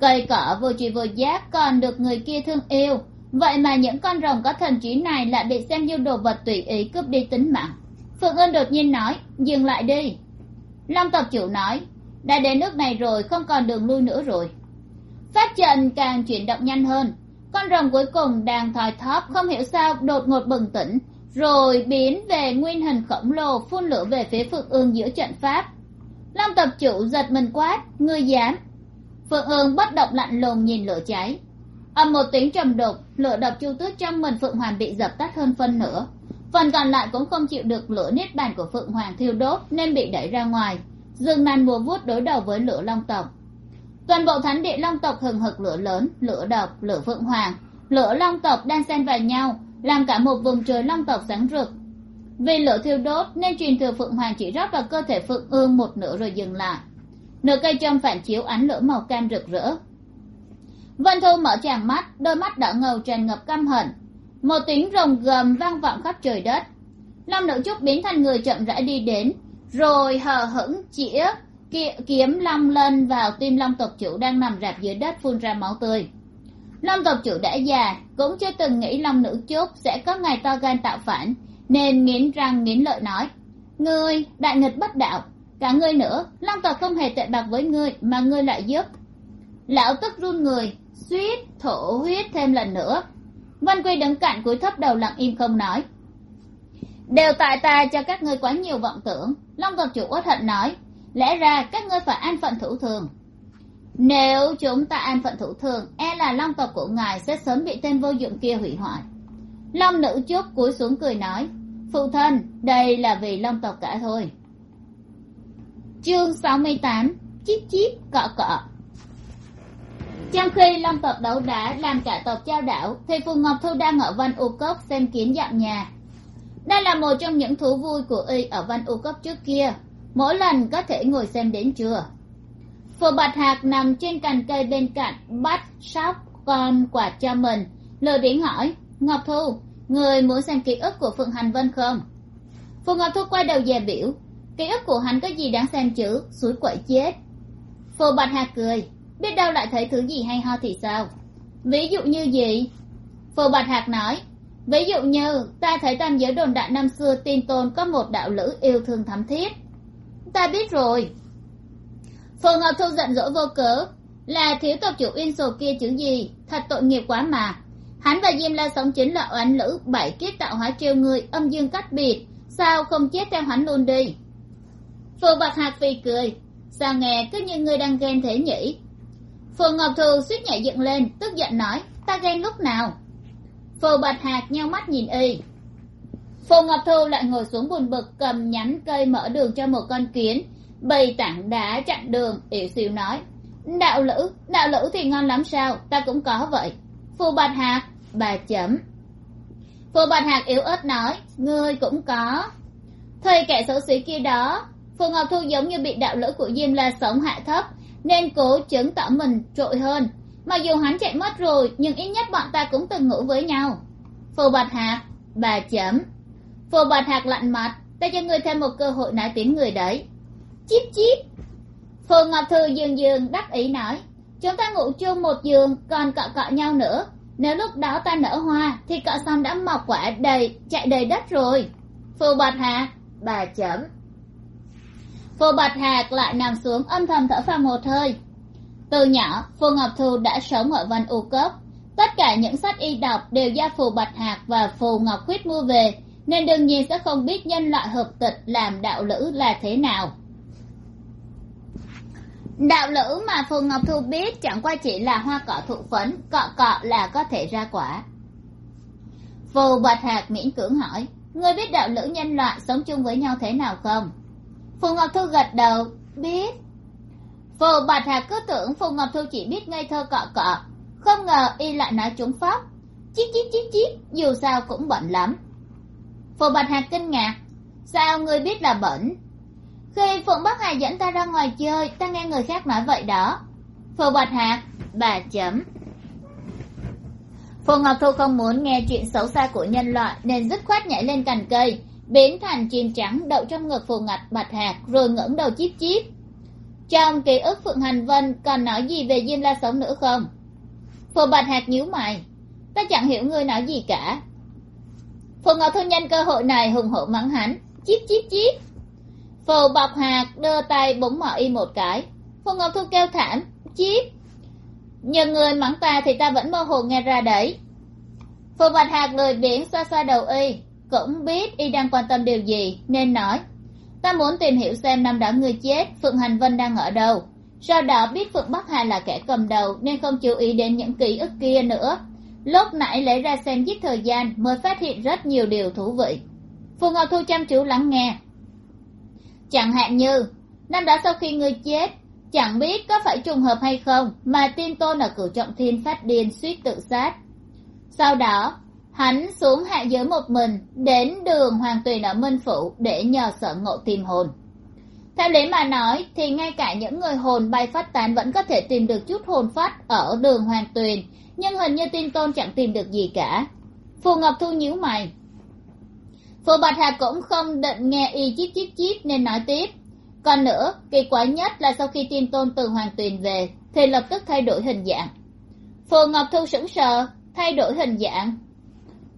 cây cỏ vô tri vô giác còn được người kia thương yêu. Vậy mà những con rồng có thần trí này lại bị xem như đồ vật tùy ý cướp đi tính mạng. Phượng ân đột nhiên nói, dừng lại đi. Long tộc chủ nói, đã đến nước này rồi, không còn đường lui nữa rồi. Phát trận càng chuyển động nhanh hơn. Con rồng cuối cùng đang thoi thóp, không hiểu sao đột ngột bừng tỉnh, rồi biến về nguyên hình khổng lồ, phun lửa về phía phượng ương giữa trận pháp long tập chủ giật mình quát, ngươi dám? Phượng ương bất động lạnh lùng nhìn lửa cháy. Ầm một tiếng trầm đục, lửa độc chu tước trong mình phượng hoàng bị dập tắt hơn phân nửa. Phần còn lại cũng không chịu được lửa niết bàn của phượng hoàng thiêu đốt nên bị đẩy ra ngoài. Dương nàn mùa vuốt đối đầu với lửa long tộc. Toàn bộ thánh địa long tộc hừng hực lửa lớn, lửa độc, lửa phượng hoàng. Lửa long tộc đang xen vào nhau, làm cả một vùng trời long tộc sáng rực vì lửa thiêu đốt nên truyền thừa phượng hoàng chỉ rót vào cơ thể phượng ương một nửa rồi dừng lại. Nửa cây trong phản chiếu ánh lửa màu cam rực rỡ. Vân thu mở tràng mắt, đôi mắt đỏ ngầu tràn ngập căm hận. Một tiếng rồng gầm vang vọng khắp trời đất. Long nữ trúc biến thành người chậm rãi đi đến, rồi hờ hững chĩa kiếm long lên vào tim long tộc chủ đang nằm rạp dưới đất phun ra máu tươi. Long tộc chủ đã già, cũng chưa từng nghĩ long nữ trúc sẽ có ngày to gan tạo phản nên nghiến răng nghiến lợi nói, ngươi, đại nghịch bất đạo, cả ngươi nữa, long tộc không hề tệ bạc với ngươi mà ngươi lại giúp. Lão tức run người, suýt thổ huyết thêm lần nữa. Văn quy đứng cạnh cúi thấp đầu lặng im không nói. Đều tại ta cho các ngươi quá nhiều vọng tưởng, long tộc chủ uất hận nói. Lẽ ra các ngươi phải an phận thủ thường. Nếu chúng ta an phận thủ thường e là long tộc của ngài sẽ sớm bị tên vô dụng kia hủy hoại. Long nữ chúc cúi xuống cười nói phụ thân, đây là vì long tộc cả thôi. Chương sáu mươi tám chip chip cọ cọ. Trong khi long tộc đấu đá làm cả tộc trao đảo, thì phù ngọc thu đang ở văn u cốc xem kiến dọn nhà. Đây là một trong những thú vui của y ở văn u cốc trước kia. Mỗi lần có thể ngồi xem đến trưa. Phù bạch hạc nằm trên cành cây bên cạnh, bắt sóc con quạt cho mình. Lời điển hỏi, ngọc thu người muốn xem ký ức của phượng hành vân không? Phù ngọc thu quay đầu dè biểu. Ký ức của hắn có gì đáng xem chứ? Suối quậy chết. Phù bạch hà cười. Biết đâu lại thấy thứ gì hay ho thì sao? Ví dụ như gì? Phù bạch hạc nói. Ví dụ như, ta thấy tam giới đồn đại năm xưa tin tôn có một đạo lữ yêu thương thắm thiết. Ta biết rồi. Phù ngọc thu giận dỗi vô cớ. Là thiếu tộc chủ uyên sổ kia chứ gì? Thật tội nghiệp quá mà hắn và diêm la sống chính là oán lữ bảy kiếp tạo hóa trêu người âm dương cắt biệt. Sao không chết theo hắn luôn đi? Phù bạch hạc phì cười. Sao nghe cứ như người đang ghen thế nhỉ? Phù ngọc thu suýt nhảy dựng lên, tức giận nói, ta ghen lúc nào? Phù bạch hạc nhau mắt nhìn y. Phù ngọc thu lại ngồi xuống buồn bực, cầm nhánh cây mở đường cho một con kiến. Bày tảng đá chặn đường, ỉu xìu nói, đạo lữ đạo lữ thì ngon lắm sao? Ta cũng có vậy phù bạch hạc, bà chấm phù bạch hạc yếu ớt nói, ngươi cũng có. Thời kẻ xấu xí kia đó phù ngọc thu giống như bị đạo lữ của diêm la sống hạ thấp, nên cố chứng tỏ mình trội hơn. Mặc dù hắn chạy mất rồi, nhưng ít nhất bọn ta cũng từng ngủ với nhau. Phù bạch hạc, bà chấm phù bạch hạc lạnh mặt, ta cho ngươi thêm một cơ hội nói tiếng người đấy. Chip chip phù ngọc thư dường dường đắc ý nói chúng ta ngủ chung một giường, còn cọ cọ nhau nữa. Nếu lúc đó ta nở hoa, thì cọ xong đã mọc quả đầy, chạy đầy đất rồi. Phù bạch hà, bà chấm. Phù bạch hà lại nằm xuống âm thầm thở phào một hơi. Từ nhỏ, phù ngọc thu đã sống ở văn u cấp tất cả những sách y đọc đều do phù bạch hạc và phù ngọc khuyết mua về, nên đương nhiên sẽ không biết nhân loại hợp tịch làm đạo lữ là thế nào đạo lữ mà phù ngọc thu biết chẳng qua chỉ là hoa cỏ thụ phấn, cọ cọ là có thể ra quả. Phù bạch hạc miễn cưỡng hỏi, ngươi biết đạo lữ nhân loại sống chung với nhau thế nào không? Phù ngọc thu gật đầu, biết. Phù bạch hạc cứ tưởng phù ngọc thu chỉ biết ngây thơ cọ cọ, không ngờ y lại nói chúng phóc chíp chíp chíp chíp dù sao cũng bệnh lắm. Phù bạch hạc kinh ngạc, sao ngươi biết là bẩn? Khi phượng bắc hà dẫn ta ra ngoài chơi, ta nghe người khác nói vậy đó. Phù bạch hạc, bà chấm. Phù ngọc thu không muốn nghe chuyện xấu xa của nhân loại, nên dứt khoát nhảy lên cành cây, biến thành chim trắng đậu trong ngực phù ngạch bạch hạc, rồi ngẩng đầu chíp chíp trong ký ức phượng hành vân, còn nói gì về diêm la sống nữa không? Phù bạch hạc nhíu mày. Ta chẳng hiểu ngươi nói gì cả. Phù ngọc thu nhân cơ hội này hùng hổ mắng hắn chíp chíp chíp phù bọc hạc đưa tay búng mỏ y một cái. Phù ngọc thu kêu thảm chíp nhờ người mắng ta thì ta vẫn mơ hồ nghe ra đấy. Phù bạch hạc lười biếng xoa xoa đầu y, cũng biết y đang quan tâm điều gì, nên nói, ta muốn tìm hiểu xem năm đó người chết, phượng hành vân đang ở đâu. Sau đó biết phượng bắc hà là kẻ cầm đầu nên không chú ý đến những ký ức kia nữa. Lúc nãy lấy ra xem giết thời gian mới phát hiện rất nhiều điều thú vị. Phù ngọc thu chăm chú lắng nghe chẳng hạn như, năm đó sau khi ngươi chết, chẳng biết có phải trùng hợp hay không mà tin tôn ở cửu trọng thiên phát điên suýt tự sát. Sau đó, hắn xuống hạ giới một mình, đến đường hoàng tuyền ở minh phủ để nhờ sở ngộ tìm hồn. Theo lý mà nói, thì ngay cả những người hồn bay phát tán vẫn có thể tìm được chút hồn phát ở đường hoàng tuyền, nhưng hình như tin tôn chẳng tìm được gì cả. Phù ngọc thu nhíu mày phù bạch hà cũng không định nghe y chít chít chít nên nói tiếp. Còn nữa, kỳ quái nhất là sau khi tin tôn từ hoàng tuyền về, thì lập tức thay đổi hình dạng. Phù ngọc thu sững sờ, thay đổi hình dạng.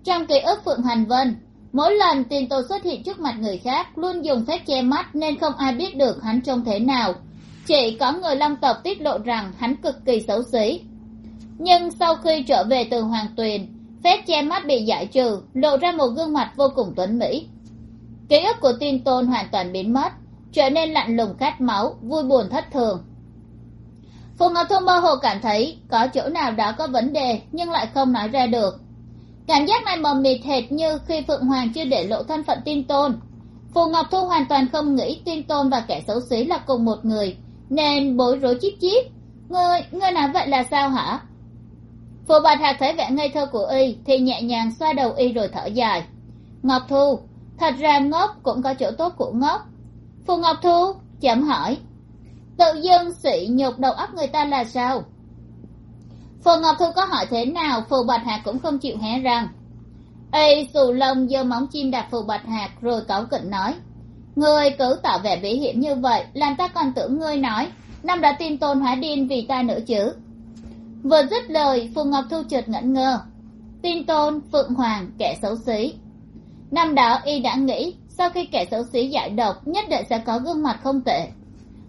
Trong ký ức phượng hành vân, mỗi lần tin tôn xuất hiện trước mặt người khác luôn dùng phép che mắt nên không ai biết được hắn trông thế nào. Chỉ có người long tộc tiết lộ rằng hắn cực kỳ xấu xí. Nhưng sau khi trở về từ hoàng tuyền phép che mắt bị giải trừ, lộ ra một gương mặt vô cùng tuấn mỹ. Ký ức của tin tôn hoàn toàn biến mất, trở nên lạnh lùng khát máu, vui buồn thất thường. Phù ngọc thu mơ hồ cảm thấy có chỗ nào đó có vấn đề, nhưng lại không nói ra được. Cảm giác này mờ mịt hệt như khi phượng hoàng chưa để lộ thân phận tin tôn. Phù ngọc thu hoàn toàn không nghĩ tin tôn và kẻ xấu xí là cùng một người, nên bối rối chip chip ngươi ngươi nào vậy là sao hả? Phù bạch hạc thấy vẻ ngây thơ của y, thì nhẹ nhàng xoa đầu y rồi thở dài. Ngọc thu, thật ra ngốc cũng có chỗ tốt của ngốc. Phù ngọc thu, chậm hỏi. Tự dưng sỉ nhục đầu óc người ta là sao? Phù ngọc thu có hỏi thế nào, phù bạch hạc cũng không chịu hé răng. Y xù lông giơ móng chim đạp phù bạch hạc rồi cáu kỉnh nói. Ngươi cứ tỏ vẻ bí hiểm như vậy, làm ta còn tưởng ngươi nói. Năm đã tin tôn hóa điên vì ta nữa chứ vừa dứt lời phù ngọc thu chợt ngẩn ngơ. Tin tôn, phượng hoàng, kẻ xấu xí. Năm đó, y đã nghĩ, sau khi kẻ xấu xí giải độc, nhất định sẽ có gương mặt không tệ.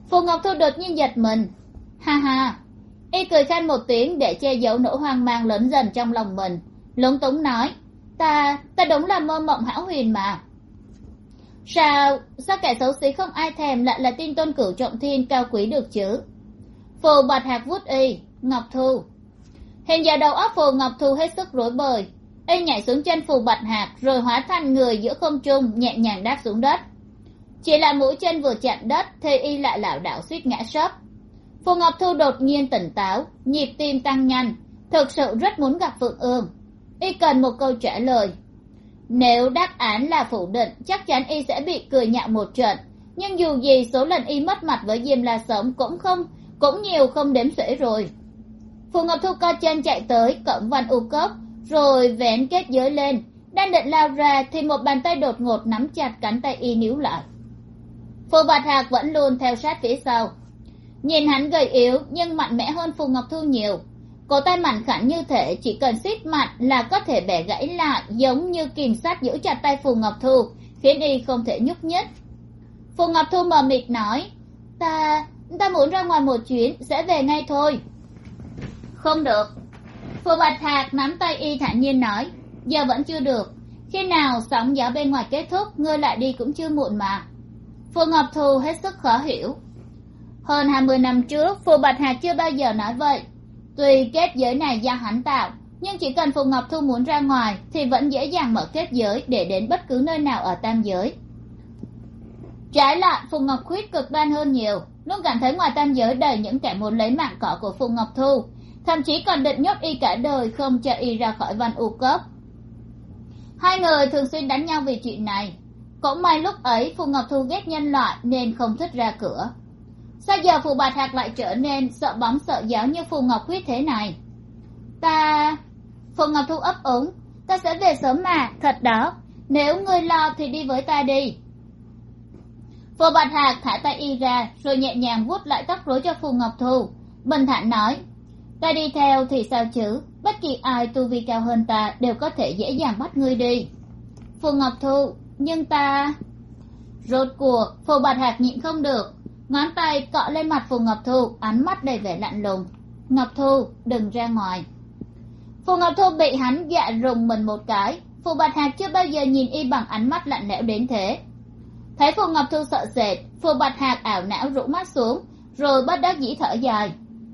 Phù ngọc thu đột nhiên giật mình. Ha ha, y cười khan một tiếng để che giấu nỗi hoang mang lớn dần trong lòng mình. Lúng túng nói, ta ta đúng là mơ mộng hão huyền mà. Sao sao kẻ xấu xí không ai thèm lại là tin tôn cửu trọng thiên cao quý được chứ? Phù bạch hạc vút y ngọc thu. Hiện giờ đầu óc phù ngọc thu hết sức rối bời. Y nhảy xuống chân phù bạch hạc, rồi hóa thành người giữa không trung, nhẹ nhàng đáp xuống đất. Chỉ là mũi chân vừa chạm đất, thì y lại lảo đảo suýt ngã sấp. Phù ngọc thu đột nhiên tỉnh táo, nhịp tim tăng nhanh, thực sự rất muốn gặp phượng ương. Y cần một câu trả lời. Nếu đáp án là phủ định, chắc chắn y sẽ bị cười nhạo một trận. Nhưng dù gì, số lần y mất mặt với diêm la sống cũng không, cũng nhiều không đếm xuể rồi phù ngọc thu co chân chạy tới cổng văn u cốc, rồi vén kết giới lên. Đang định lao ra thì một bàn tay đột ngột nắm chặt cánh tay y níu lại. Phù bạch hạc vẫn luôn theo sát phía sau. Nhìn hắn gầy yếu nhưng mạnh mẽ hơn phù ngọc thu nhiều. Cổ tay mạnh khẳng như thể chỉ cần siết mạnh là có thể bẻ gãy lại, giống như kìm sát giữ chặt tay phù ngọc thu, khiến y không thể nhúc nhích. Phù ngọc thu mờ mịt nói, ta ta muốn ra ngoài một chuyến, sẽ về ngay thôi không được. Phù bạch thạc nắm tay y thản nhiên nói, giờ vẫn chưa được. Khi nào sóng gió bên ngoài kết thúc, ngươi lại đi cũng chưa muộn mà. Phù ngọc thu hết sức khó hiểu. Hơn hai mươi năm trước, phù bạch hạc chưa bao giờ nói vậy. Tuy kết giới này do hắn tạo, nhưng chỉ cần phù ngọc thu muốn ra ngoài, thì vẫn dễ dàng mở kết giới để đến bất cứ nơi nào ở tam giới. Trái lại, phù ngọc khuyết cực đoan hơn nhiều. Luôn cảm thấy ngoài tam giới đầy những kẻ muốn lấy mạng cỏ của phù ngọc thu thậm chí còn định nhốt y cả đời không cho y ra khỏi văn u cấp hai người thường xuyên đánh nhau vì chuyện này. Cũng may lúc ấy phù ngọc thu ghét nhân loại nên không thích ra cửa. Sao giờ phù bạch hạc lại trở nên sợ bóng sợ giáo như phù ngọc huyết thế này? Ta phù ngọc thu ấp úng. Ta sẽ về sớm mà, thật đó. Nếu ngươi lo thì đi với ta đi. Phù bạch hạc thả tay y ra, rồi nhẹ nhàng vuốt lại tóc rối cho phù ngọc thu. Bình thản nói ta đi theo thì sao chứ? Bất kỳ ai tu vi cao hơn ta đều có thể dễ dàng bắt ngươi đi. Phù ngọc thu, nhưng ta rốt cuộc phù bạch hạc nhịn không được. Ngón tay cọ lên mặt phù ngọc thu, ánh mắt đầy vẻ lạnh lùng. Ngọc thu, đừng ra ngoài. Phù ngọc thu bị hắn dạ rùng mình một cái. Phù bạch hạc chưa bao giờ nhìn y bằng ánh mắt lạnh lẽo đến thế. Thấy phù ngọc thu sợ sệt, phù bạch hạc ảo não rũ mắt xuống, rồi bất đắc dĩ thở dài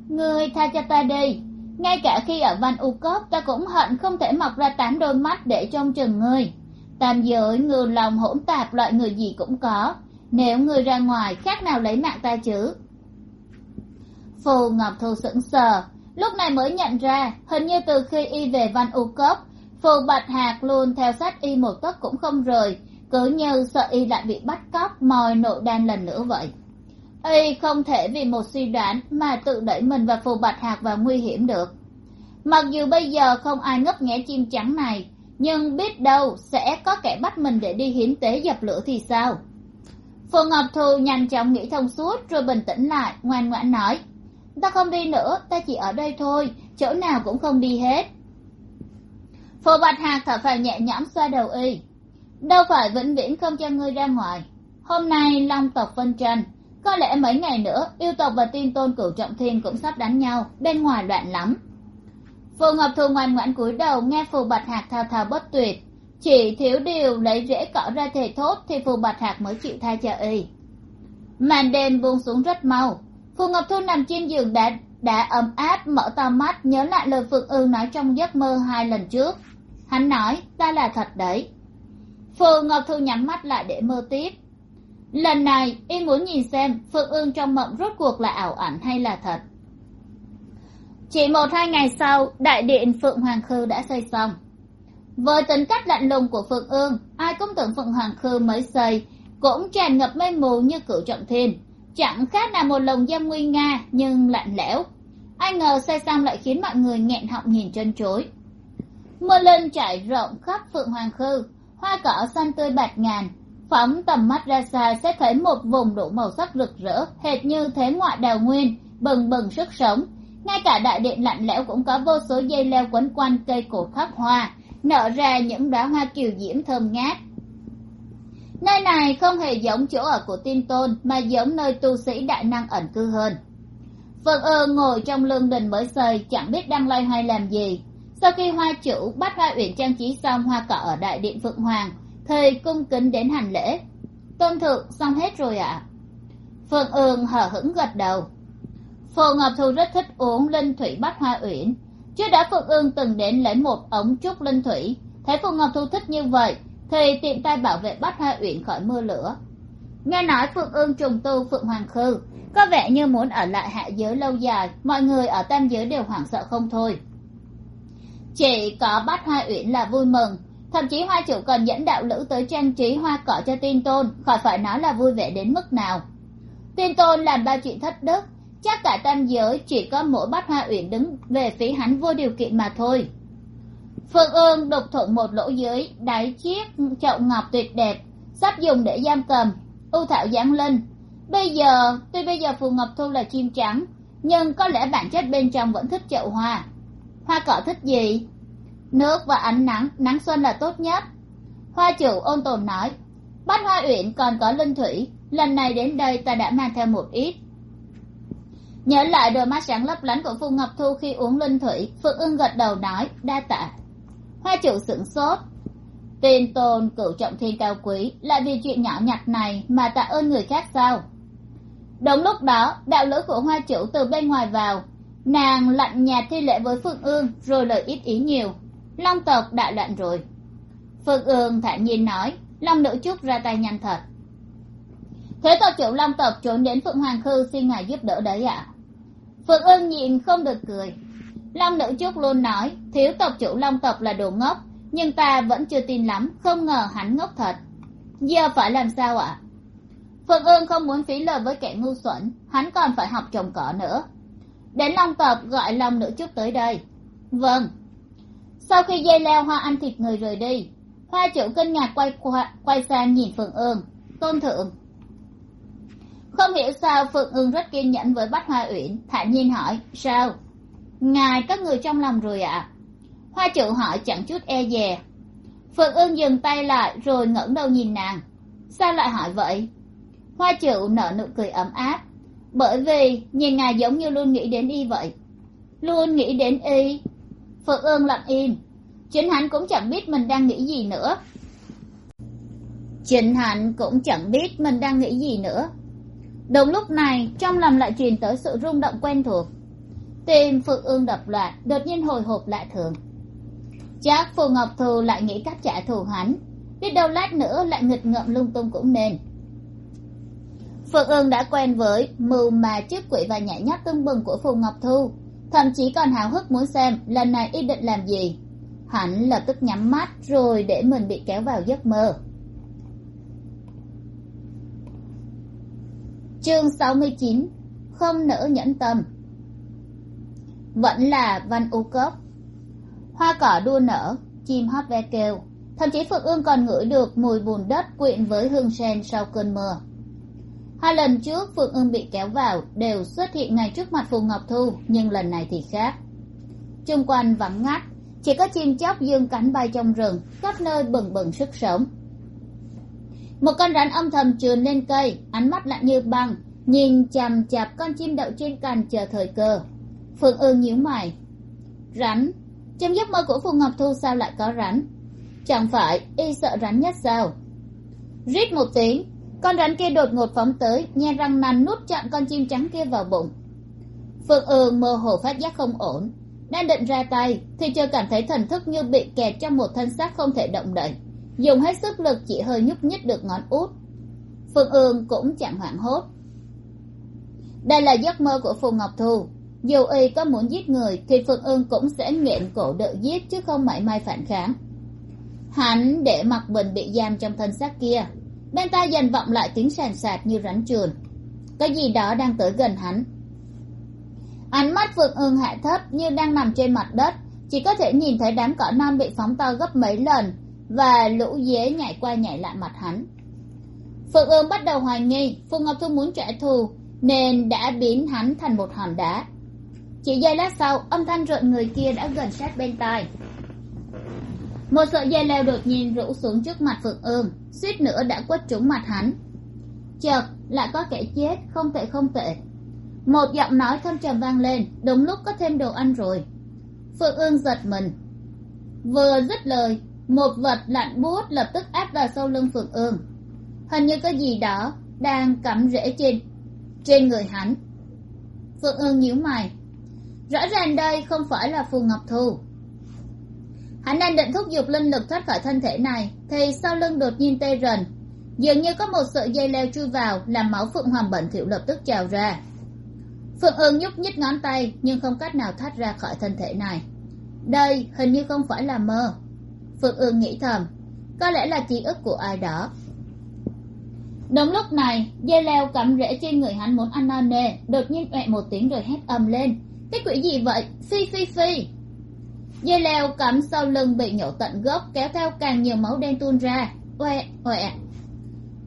ngươi tha cho ta đi. Ngay cả khi ở văn u cốp ta cũng hận không thể mọc ra tám đôi mắt để trông chừng ngươi tam giới ngừa lòng, hỗn tạp, loại người gì cũng có. Nếu ngươi ra ngoài, khác nào lấy mạng ta chứ? Phù ngọc thu sững sờ. Lúc này mới nhận ra, hình như từ khi y về văn u cốp phù bạch hạc luôn theo sát y một tấc cũng không rời. Cứ như sợ y lại bị bắt cóc, mòi nội đan lần nữa vậy y không thể vì một suy đoán mà tự đẩy mình và phù bạch hạc vào nguy hiểm được. Mặc dù bây giờ không ai ngấp nghé chim trắng này, nhưng biết đâu sẽ có kẻ bắt mình để đi hiến tế dập lửa thì sao? Phù ngọc thù nhanh chóng nghĩ thông suốt rồi bình tĩnh lại, ngoan ngoãn nói, ta không đi nữa, ta chỉ ở đây thôi, chỗ nào cũng không đi hết. Phù bạch hạc thở phào nhẹ nhõm xoa đầu y, đâu phải vĩnh viễn không cho ngươi ra ngoài. Hôm nay long tộc phân tranh có lẽ mấy ngày nữa, yêu tộc và tiên tôn cửu trọng thiên cũng sắp đánh nhau, bên ngoài loạn lắm. Phù ngọc thu ngoan ngoãn cúi đầu nghe phù bạch hạc thao thao bất tuyệt. Chỉ thiếu điều lấy rễ cỏ ra thề thốt thì phù bạch hạc mới chịu tha cho y. Màn đêm buông xuống rất mau. Phù ngọc thu nằm trên giường đã đã ấm áp, mở to mắt, nhớ lại lời phượng ương nói trong giấc mơ hai lần trước. Hắn nói, ta là thật đấy. Phù ngọc thu nhắm mắt lại để mơ tiếp lần này y muốn nhìn xem phượng ương trong mộng rốt cuộc là ảo ảnh hay là thật. Chỉ một hai ngày sau, đại điện phượng hoàng khư đã xây xong. Với tính cách lạnh lùng của phượng ương, ai cũng tưởng phượng hoàng khư mới xây, cũng tràn ngập mây mù như cửu trọng thiên. Chẳng khác nào một lồng giam nguy nga, nhưng lạnh lẽo. Ai ngờ xây xong lại khiến mọi người nghẹn họng nhìn chân chối mưa lên trải rộng khắp phượng hoàng khư, hoa cỏ xanh tươi bạt ngàn phóng tầm mắt ra xa sẽ thấy một vùng đủ màu sắc rực rỡ, hệt như thế ngoại đào nguyên, bừng bừng sức sống. Ngay cả đại điện lạnh lẽo cũng có vô số dây leo quấn quanh cây cổ khắc hoa, nở ra những đóa hoa kiều diễm thơm ngát. Nơi này không hề giống chỗ ở của tiên tôn, mà giống nơi tu sĩ đại năng ẩn cư hơn. Phượng ơ ngồi trong lương đình mới xây chẳng biết đang loay hoay làm gì. Sau khi hoa chủ bắt hoa uyển trang trí xong hoa cỏ ở đại điện phượng hoàng thầy cung kính đến hành lễ. Tôn thượng xong hết rồi ạ. À? phượng ương hở hững gật đầu. Phù ngọc thu rất thích uống linh thủy bát hoa uyển. Trước đã phượng ương từng đến lấy một ống trúc linh thủy. Thấy phù ngọc thu thích như vậy, thì tiện tay bảo vệ bát hoa uyển khỏi mưa lửa. Nghe nói phượng ương trùng tu phượng hoàng khư, có vẻ như muốn ở lại hạ giới lâu dài, mọi người ở tam giới đều hoảng sợ không thôi. Chỉ có bát hoa uyển là vui mừng thậm chí hoa chủ còn dẫn đạo lữ tới trang trí hoa cỏ cho tiên tôn, khỏi phải nói là vui vẻ đến mức nào. Tiên tôn làm bao chuyện thất đức, chắc cả tam giới chỉ có mỗi bát hoa uyển đứng về phía hắn vô điều kiện mà thôi. Phương ương đục thủng một lỗ dưới, đáy chiếc chậu ngọc tuyệt đẹp, sắp dùng để giam cầm, ưu thảo giáng linh bây giờ, tuy bây giờ phù ngọc thu là chim trắng, nhưng có lẽ bản chất bên trong vẫn thích chậu hoa. Hoa cỏ thích gì? Nước và ánh nắng nắng xuân là tốt nhất. Hoa chủ ôn tồn nói, bát hoa uyển còn có linh thủy, lần này đến đây ta đã mang theo một ít. Nhớ lại đôi mắt sáng lấp lánh của phù ngọc thu khi uống linh thủy, phượng ưng gật đầu nói, đa tạ. Hoa chủ sửng sốt tin tôn cửu trọng thiên cao quý lại vì chuyện nhỏ nhặt này mà tạ ơn người khác sao? Đúng lúc đó, đạo lữ của hoa chủ từ bên ngoài vào. Nàng lạnh nhạt thi lễ với phượng ương rồi lời ít ý nhiều long tộc đại loạn rồi. Phượng ương thản nhiên nói, long nữ trúc ra tay nhanh thật. Thế tộc chủ long tộc trốn đến phượng hoàng khư xin ngài giúp đỡ đấy ạ. Phượng ương nhìn không được cười. Long nữ trúc luôn nói, thiếu tộc chủ long tộc là đồ ngốc, nhưng ta vẫn chưa tin lắm, không ngờ hắn ngốc thật. Giờ phải làm sao ạ? À? phượng ương không muốn phí lời với kẻ ngu xuẩn, hắn còn phải học trồng cỏ nữa. Đến long tộc gọi long nữ trúc tới đây. Vâng sau khi dây leo hoa ăn thịt người rời đi hoa chủ kinh ngạc quay, quay sang nhìn phượng ương tôn thượng. Không hiểu sao phượng ương rất kiên nhẫn với bách hoa uyển thản nhiên hỏi sao? Ngài các người trong lòng rồi ạ? À? hoa chủ hỏi chẳng chút e dè. Phượng ương dừng tay lại rồi ngẩng đầu nhìn nàng. Sao lại hỏi vậy? Hoa chủ nở nụ cười ấm áp. Bởi vì nhìn ngài giống như luôn nghĩ đến y vậy. Luôn nghĩ đến y? Phượng ương lặng im. Chính hắn cũng chẳng biết mình đang nghĩ gì nữa. Chính hắn cũng chẳng biết mình đang nghĩ gì nữa. Đúng lúc này, trong lòng lại truyền tới sự rung động quen thuộc. Tim phượng ương đập loạn, đột nhiên hồi hộp lại thường. Chắc phù ngọc thù lại nghĩ cách trả thù hắn. Biết đâu lát nữa lại nghịch ngợm lung tung cũng nên. Phượng ương đã quen với mưu mà trước quỷ và nhảy nhát tưng bừng của phù ngọc thu thậm chí còn háo hức muốn xem lần này y định làm gì. Hắn lập tức nhắm mắt rồi để mình bị kéo vào giấc mơ. Chương sáu mươi chín, không nỡ nhẫn tâm. Vẫn là văn u cốc. Hoa cỏ đua nở, chim hót ve kêu. Thậm chí phượng ương còn ngửi được mùi bùn đất quyện với hương sen sau cơn mưa hai lần trước phượng ưng bị kéo vào đều xuất hiện ngay trước mặt phù ngọc thu, nhưng lần này thì khác. Chung quanh vắng ngắt, chỉ có chim chóc dương cánh bay trong rừng, khắp nơi bừng bừng sức sống. Một con rắn âm thầm trườn lên cây, ánh mắt lạnh như băng, nhìn chằm chạp con chim đậu trên cành chờ thời cơ. Phượng ương nhíu mày. Rắn? Trong giấc mơ của phù ngọc thu sao lại có rắn? Chẳng phải y sợ rắn nhất sao? Rít một tiếng con rắn kia đột ngột phóng tới, nhe răng nằm nút chặn con chim trắng kia vào bụng. Phượng ương mơ hồ phát giác không ổn đang định ra tay thì chưa cảm thấy thần thức như bị kẹt trong một thân xác không thể động đậy. Dùng hết sức lực chỉ hơi nhúc nhích được ngón út. Phượng ương cũng chẳng hoảng hốt. Đây là giấc mơ của phù ngọc thu. Dù y có muốn giết người thì phượng ương cũng sẽ nghẹn cổ đợi giết chứ không mảy may phản kháng. Hắn để mặc bình bị giam trong thân xác kia bên tai dần vọng lại tiếng sàn sạt như rắn trườn cái gì đó đang tới gần hắn. Ánh mắt phượng ương hạ thấp như đang nằm trên mặt đất. Chỉ có thể nhìn thấy đám cỏ non bị phóng to gấp mấy lần và lũ dế nhảy qua nhảy lại mặt hắn. Phượng ương bắt đầu hoài nghi, phù ngọc thu muốn trả thù, nên đã biến hắn thành một hòn đá. Chỉ giây lát sau, âm thanh rợn người kia đã gần sát bên tai một sợi dây leo đột nhiên rũ xuống trước mặt phượng ương, suýt nữa đã quất trúng mặt hắn. Chợt, lại có kẻ chết, không tệ không tệ. Một giọng nói thâm trầm vang lên, đúng lúc có thêm đồ ăn rồi. Phượng ương giật mình. Vừa dứt lời, một vật lạnh buốt lập tức áp vào sau lưng phượng ương. Hình như có gì đó đang cắm rễ trên trên người hắn. Phượng ương nhíu mày. Rõ ràng đây không phải là phù ngọc thu hắn đang định thúc giục linh lực thoát khỏi thân thể này, thì sau lưng đột nhiên tê rần. Dường như có một sợi dây leo chui vào, làm máu phượng hoàng bẩn thỉu lập tức trào ra. Phượng ương nhúc nhích ngón tay, nhưng không cách nào thoát ra khỏi thân thể này. Đây hình như không phải là mơ. Phượng ương nghĩ thầm, có lẽ là ký ức của ai đó. Đúng lúc này, dây leo cắm rễ trên người hắn muốn ăn no nê, đột nhiên oẹ một tiếng rồi hét ầm lên. Cái quỷ gì vậy? Phi phi phi! Dây leo cắm sau lưng bị nhổ tận gốc, kéo theo càng nhiều máu đen tuôn ra. Oẹ oẹ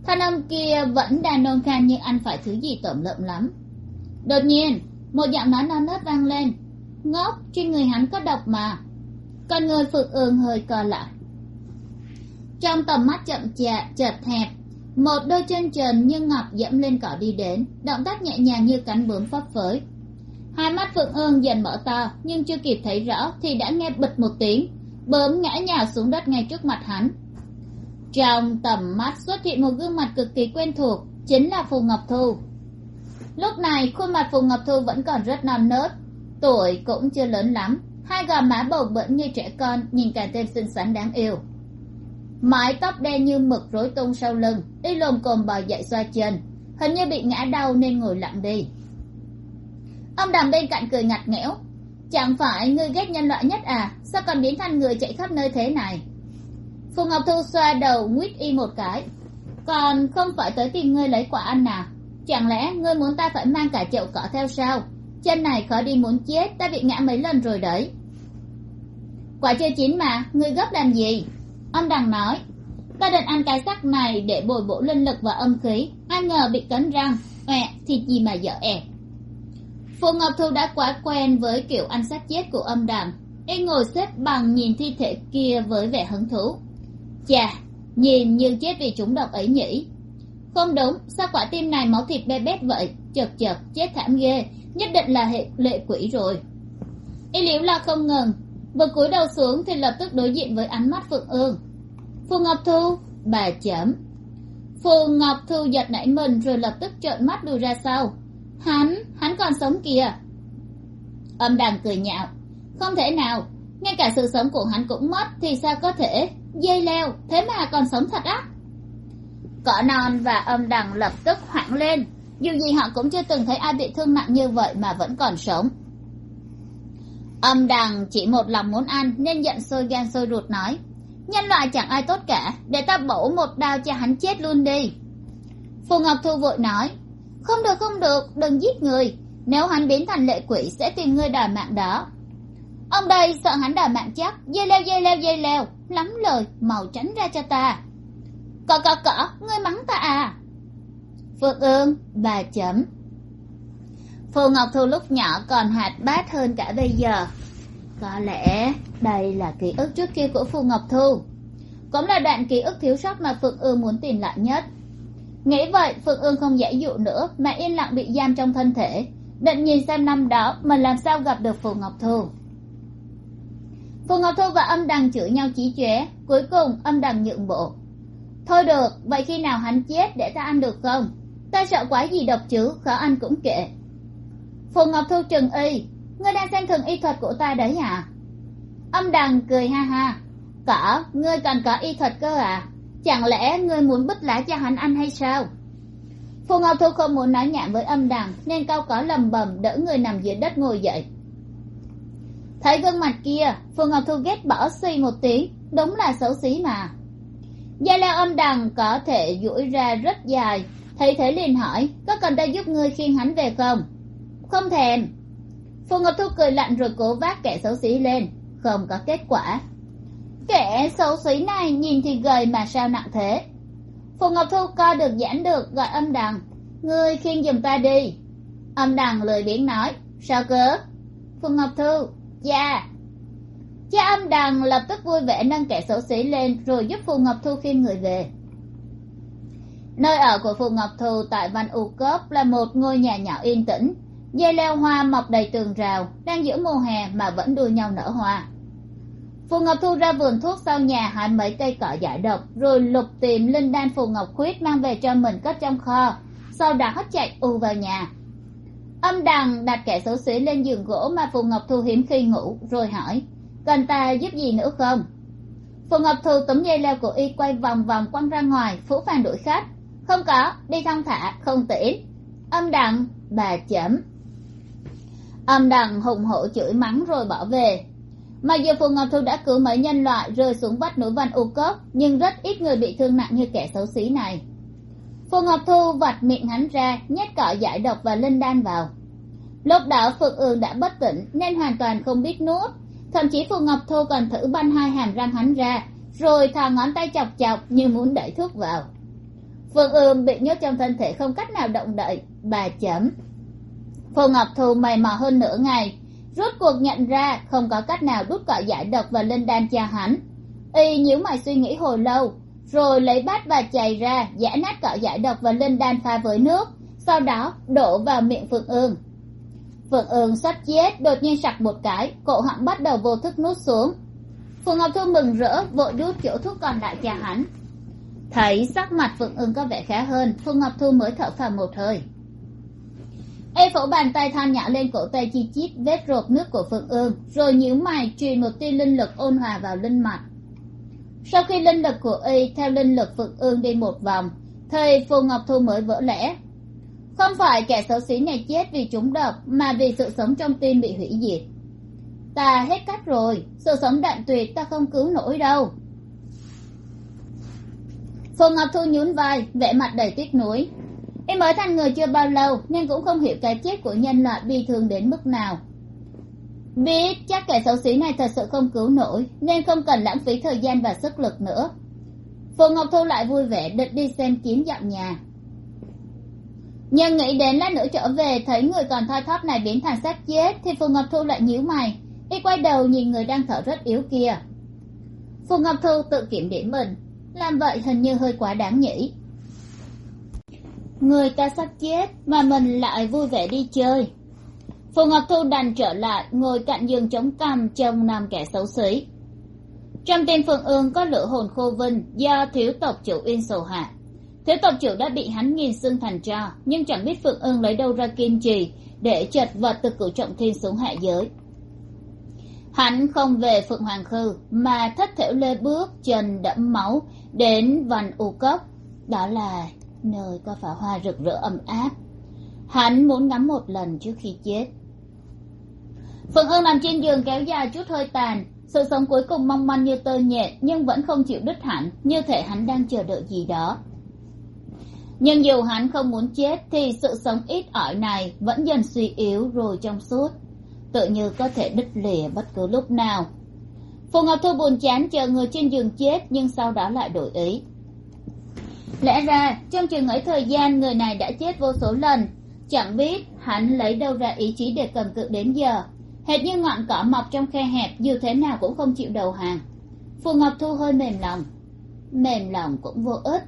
thanh âm kia vẫn đang nôn khan nhưng ăn phải thứ gì tởm lợm lắm. Đột nhiên, một giọng nói non nớt vang lên. Ngốc, trên người hắn có độc mà. Con người phượng ương hơi co lại. Trong tầm mắt chậm chạp chật hẹp, một đôi chân trần như ngọc dẫm lên cỏ đi đến. Động tác nhẹ nhàng như cánh bướm phấp phới hai mắt phượng ương dần mở to, nhưng chưa kịp thấy rõ thì đã nghe bịch một tiếng. Bớm ngã nhào xuống đất ngay trước mặt hắn. Trong tầm mắt xuất hiện một gương mặt cực kỳ quen thuộc, chính là phù ngọc thu. Lúc này, khuôn mặt phù ngọc thu vẫn còn rất non nớt, tuổi cũng chưa lớn lắm. Hai gò má bầu bĩnh như trẻ con, nhìn càng thêm xinh xắn đáng yêu. Mái tóc đen như mực rối tung sau lưng đi lồm cồm bò dậy xoa chân. Hình như bị ngã đau nên ngồi lặng đi ông đàm bên cạnh cười ngặt nghẽo. Chẳng phải ngươi ghét nhân loại nhất à? Sao còn biến thành người chạy khắp nơi thế này? Phù ngọc thu xoa đầu nguyết y một cái. Còn không phải tới tìm ngươi lấy quả ăn nào chẳng lẽ ngươi muốn ta phải mang cả chậu cỏ theo sao? Chân này khó đi muốn chết, ta bị ngã mấy lần rồi đấy. Quả chưa chín mà, ngươi gấp làm gì? Ông đằng nói. Ta định ăn cái sắc này để bồi bổ linh lực và âm khí. Ai ngờ bị cắn răng, ẹ thịt gì mà dở ẹt phù ngọc thu đã quá quen với kiểu ăn xác chết của âm đàm. Y ngồi xếp bằng nhìn thi thể kia với vẻ hứng thú. Chà, nhìn như chết vì chúng độc ấy nhỉ? Không đúng, sao quả tim này máu thịt be bét vậy? Chật chật, chết thảm ghê. Nhất định là hệ lệ quỷ rồi. Y liễu la không ngừng. Vừa cúi đầu xuống thì lập tức đối diện với ánh mắt phượng ương. Phù ngọc thu, bà chấm. Phù ngọc thu giật nảy mình rồi lập tức trợn mắt đùi ra sau hắn hắn còn sống kìa. Âm đằng cười nhạo. Không thể nào, ngay cả sự sống của hắn cũng mất thì sao có thể? Dây leo, thế mà còn sống thật á. Cỏ non và âm đằng lập tức hoảng lên. Dù gì họ cũng chưa từng thấy ai bị thương nặng như vậy mà vẫn còn sống. Âm đằng chỉ một lòng muốn ăn nên giận sôi gan sôi ruột nói. Nhân loại chẳng ai tốt cả, để ta bổ một đao cho hắn chết luôn đi. Phù ngọc thu vội nói không được không được, đừng giết người. Nếu hắn biến thành lệ quỷ sẽ tìm ngươi đòi mạng đó. Ông đây, sợ hắn đòi mạng chắc. Dây leo dây leo dây leo. Lắm lời màu tránh ra cho ta. Cỏ cỏ cỏ ngươi mắng ta à? Phượng ương, bà chấm. Phù ngọc thu lúc nhỏ còn hạt bát hơn cả bây giờ. Có lẽ đây là ký ức trước kia của phù ngọc thu. Cũng là đoạn ký ức thiếu sót mà phượng ương muốn tìm lại nhất nghĩ vậy phượng ương không giải dụ nữa, mà yên lặng bị giam trong thân thể. Định nhìn xem năm đó mình làm sao gặp được phù ngọc thu. Phù ngọc thu và âm đằng chửi nhau chí chóe, cuối cùng âm đằng nhượng bộ. Thôi được, vậy khi nào hắn chết để ta ăn được không? Ta sợ quái gì độc chứ, khó ăn cũng kệ. Phù ngọc thu trừng y, ngươi đang xem thường y thuật của ta đấy hả? Âm đằng cười ha ha cỏ ngươi còn có y thuật cơ à? Chẳng lẽ ngươi muốn bứt lá cho hắn ăn hay sao? Phù ngọc thu không muốn nói nhảm với âm đằng nên cao có lầm bầm đỡ người nằm dưới đất ngồi dậy. Thấy gương mặt kia phù ngọc thu ghét bỏ suy một tiếng, đúng là xấu xí mà. Gia leo âm đằng có thể duỗi ra rất dài, thấy thế liền hỏi, có cần ta giúp ngươi khiêng hắn về không? Không thèm. Phù ngọc thu cười lạnh rồi cố vác kẻ xấu xí lên, không có kết quả kẻ xấu xí này nhìn thì gầy mà sao nặng thế? Phù ngọc thu co được giãn được, gọi âm đằng. Ngươi khiêng giùm ta đi. Âm đằng lười biếng nói. Sao cơ? Phù ngọc thu, cha. Cha âm đằng lập tức vui vẻ nâng kẻ xấu xí lên, rồi giúp phù ngọc thu khiêng người về. Nơi ở của phù ngọc thu tại văn u cốp là một ngôi nhà nhỏ yên tĩnh. Dây leo hoa mọc đầy tường rào, đang giữa mùa hè mà vẫn đua nhau nở hoa phù ngọc thu ra vườn thuốc sau nhà hái mấy cây cỏ giải độc, rồi lục tìm linh đan phù ngọc khuyết mang về cho mình cất trong kho. Sau đó chạy ù vào nhà. Âm đằng đặt kẻ xấu xí lên giường gỗ mà phù ngọc thu hiếm khi ngủ, rồi hỏi, cần ta giúp gì nữa không? Phù ngọc thu tấm dây leo của y quay vòng vòng quăng ra ngoài phũ phàng đuổi khách. Không có, đi thong thả, không tiễn. Âm đằng, bà chấm. Âm đằng hùng hổ chửi mắng rồi bỏ về mặc dù phù ngọc thu đã cứu mấy nhân loại, rơi xuống vách núi văn u cốc, nhưng rất ít người bị thương nặng như kẻ xấu xí này. Phù ngọc thu vạch miệng hắn ra, nhét cỏ giải độc và linh đan vào. Lúc đó phượng ương đã bất tỉnh, nên hoàn toàn không biết nuốt. Thậm chí phù ngọc thu còn thử banh hai hàm răng hắn ra, rồi thò ngón tay chọc chọc như muốn đẩy thuốc vào. Phượng ương bị nhốt trong thân thể không cách nào động đậy, bà chấm. Phù ngọc thu mày mò hơn nửa ngày rốt cuộc nhận ra không có cách nào đút cọ giải độc và linh đan cho hắn. Y nhíu mày suy nghĩ hồi lâu, rồi lấy bát và chày ra, giã nát cọ giải độc và linh đan pha với nước, sau đó đổ vào miệng phượng ương. Phượng ương sắp chết, đột nhiên sặc một cái, cổ họng bắt đầu vô thức nuốt xuống. Phượng ngọc thu mừng rỡ, vội đút chỗ thuốc còn lại cho hắn. Thấy sắc mặt phượng ương có vẻ khá hơn phượng ngọc thu mới thở phào một hơi y phẫu bàn tay than nhã lên cổ tay chi chít, vết rột nước của phượng ương, rồi nhíu mày, truyền một tia linh lực ôn hòa vào linh mạch sau khi linh lực của y theo linh lực phượng ương đi một vòng, thầy phù ngọc thu mới vỡ lẽ. Không phải kẻ xấu xí này chết vì chúng độc, mà vì sự sống trong tim bị hủy diệt. Ta hết cách rồi, sự sống đạn tuyệt ta không cứu nổi đâu. Phù ngọc thu nhún vai, vẻ mặt đầy tiếc nuối y mới thành người chưa bao lâu, nên cũng không hiểu cái chết của nhân loại bi thương đến mức nào. Biết chắc kẻ xấu xí này thật sự không cứu nổi, nên không cần lãng phí thời gian và sức lực nữa. Phù ngọc thu lại vui vẻ định đi xem kiếm dọn nhà. Nhưng nghĩ đến lát nữa trở về, thấy người còn thoi thóp này biến thành xác chết, thì phù ngọc thu lại nhíu mày, y quay đầu nhìn người đang thở rất yếu kia. Phù ngọc thu tự kiểm điểm mình, làm vậy hình như hơi quá đáng nhỉ người ta sắp chết, mà mình lại vui vẻ đi chơi. Phù ngọc thu đành trở lại, ngồi cạnh giường chống cằm, trông nam kẻ xấu xí. Trong tên phượng ương có lửa hồn khô vinh do thiếu tộc chủ uyên sầu hạ. Thiếu tộc chủ đã bị hắn nghiền xương thành tro, nhưng chẳng biết phượng ương lấy đâu ra kiên trì để chật vật từ cửu trọng thiên xuống hạ giới. Hắn không về phượng hoàng khư, mà thất thểu lê bước chân đẫm máu đến vành u cốc. Đó là nơi có pháo hoa rực rỡ ấm áp. Hắn muốn ngắm một lần trước khi chết. Phượng ương nằm trên giường kéo dài chút hơi tàn. Sự sống cuối cùng mong manh như tơ nhện, nhưng vẫn không chịu đứt hẳn, như thể hắn đang chờ đợi gì đó. Nhưng dù hắn không muốn chết, thì sự sống ít ỏi này vẫn dần suy yếu, rồi trong suốt. Tự như có thể đứt lìa bất cứ lúc nào. Phù ngọc thu buồn chán chờ người trên giường chết, nhưng sau đó lại đổi ý lẽ ra, trong trường ấy thời gian người này đã chết vô số lần, chẳng biết hắn lấy đâu ra ý chí để cầm cự đến giờ. Hệt như ngọn cỏ mọc trong khe hẹp, dù thế nào cũng không chịu đầu hàng. Phù ngọc thu hơi mềm lòng. Mềm lòng cũng vô ích.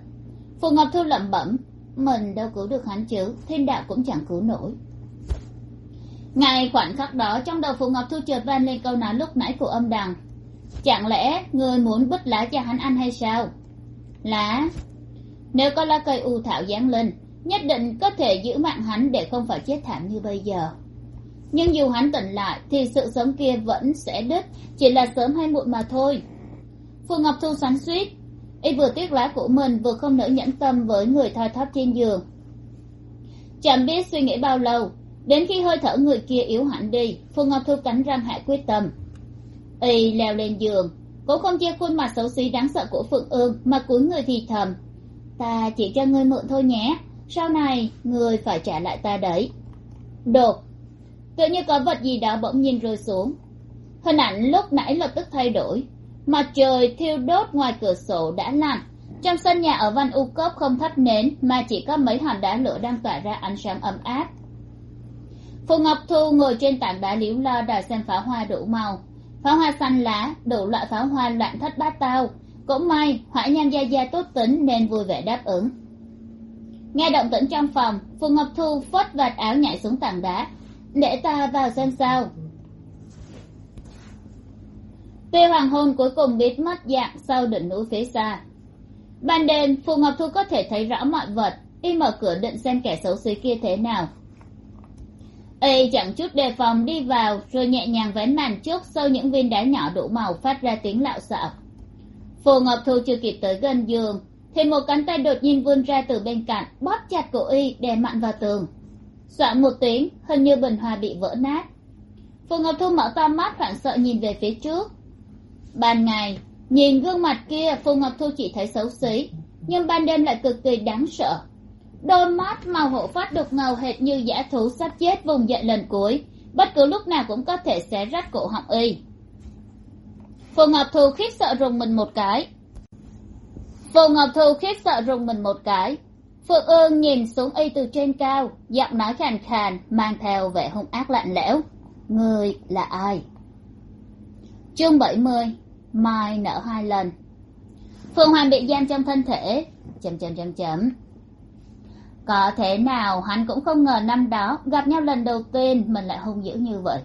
Phù ngọc thu lẩm bẩm, mình đâu cứu được hắn chứ, thiên đạo cũng chẳng cứu nổi. Ngay khoảnh khắc đó, trong đầu phù ngọc thu chợt vang lên câu nói lúc nãy của âm đằng. Chẳng lẽ người muốn bứt lá cho hắn ăn hay sao? Lá? Nếu có lá cây u thảo giáng lên, nhất định có thể giữ mạng hắn để không phải chết thảm như bây giờ. Nhưng dù hắn tỉnh lại, thì sự sống kia vẫn sẽ đứt, chỉ là sớm hay muộn mà thôi. Phù ngọc thu xoắn suýt, y vừa tiếc lá của mình vừa không nỡ nhẫn tâm với người thoi thóp trên giường chẳng biết suy nghĩ bao lâu, đến khi hơi thở người kia yếu hẳn đi, phù ngọc thu cắn răng hạ quyết tâm. Y leo lên giường, cũng không che khuôn mặt xấu xí đáng sợ của phượng ương mà cúi người thì thầm ta chỉ cho ngươi mượn thôi nhé. Sau này, ngươi phải trả lại ta đấy. Đột. Tự như có vật gì đó bỗng nhiên rơi xuống. Hình ảnh lúc nãy lập tức thay đổi. Mặt trời thiêu đốt ngoài cửa sổ đã lặn trong sân nhà ở văn u cốc không thắp nến, mà chỉ có mấy hòn đá lửa đang tỏa ra ánh sáng ấm áp. Phù ngọc thu ngồi trên tảng đá liễu lo đòi xem pháo hoa đủ màu. Pháo hoa xanh lá, đủ loại pháo hoa loạn thất bát tao cũng may, hỏa nham gia gia tốt tính nên vui vẻ đáp ứng. Nghe động tĩnh trong phòng, phù ngọc thu phất vạt áo nhảy xuống tảng đá. Để ta vào xem sao. Tuy hoàng hôn cuối cùng biết mất dạng sau đỉnh núi phía xa. Ban đêm, phù ngọc thu có thể thấy rõ mọi vật, y mở cửa định xem kẻ xấu xí kia thế nào. Y chẳng chút đề phòng đi vào, rồi nhẹ nhàng vén màn trước sau những viên đá nhỏ đủ màu phát ra tiếng lạo xạo phù ngọc thu chưa kịp tới gần giường, thì một cánh tay đột nhiên vươn ra từ bên cạnh, bóp chặt cổ y đè mặn vào tường. Soạn một tiếng, hình như bình hoa bị vỡ nát. Phù ngọc thu mở to mắt, hoảng sợ nhìn về phía trước. Ban ngày, nhìn gương mặt kia, phù ngọc thu chỉ thấy xấu xí, nhưng ban đêm lại cực kỳ đáng sợ. Đôi mắt màu hộ phát đục ngầu hệt như dã thú sắp chết vùng dậy lần cuối, bất cứ lúc nào cũng có thể xé rách cổ họng y phù ngọc thu khiếp sợ rùng mình một cái. Phù ngọc thu khiếp sợ rùng mình một cái. Phượng ương nhìn xuống y từ trên cao, giọng nói khàn khàn, mang theo vẻ hung ác lạnh lẽo. Người là ai? Chương bảy mươi, mai nở hai lần. Phượng hoàng bị giam trong thân thể. Chấm chấm chấm chấm. Có thể nào hắn cũng không ngờ năm đó gặp nhau lần đầu tiên mình lại hung dữ như vậy?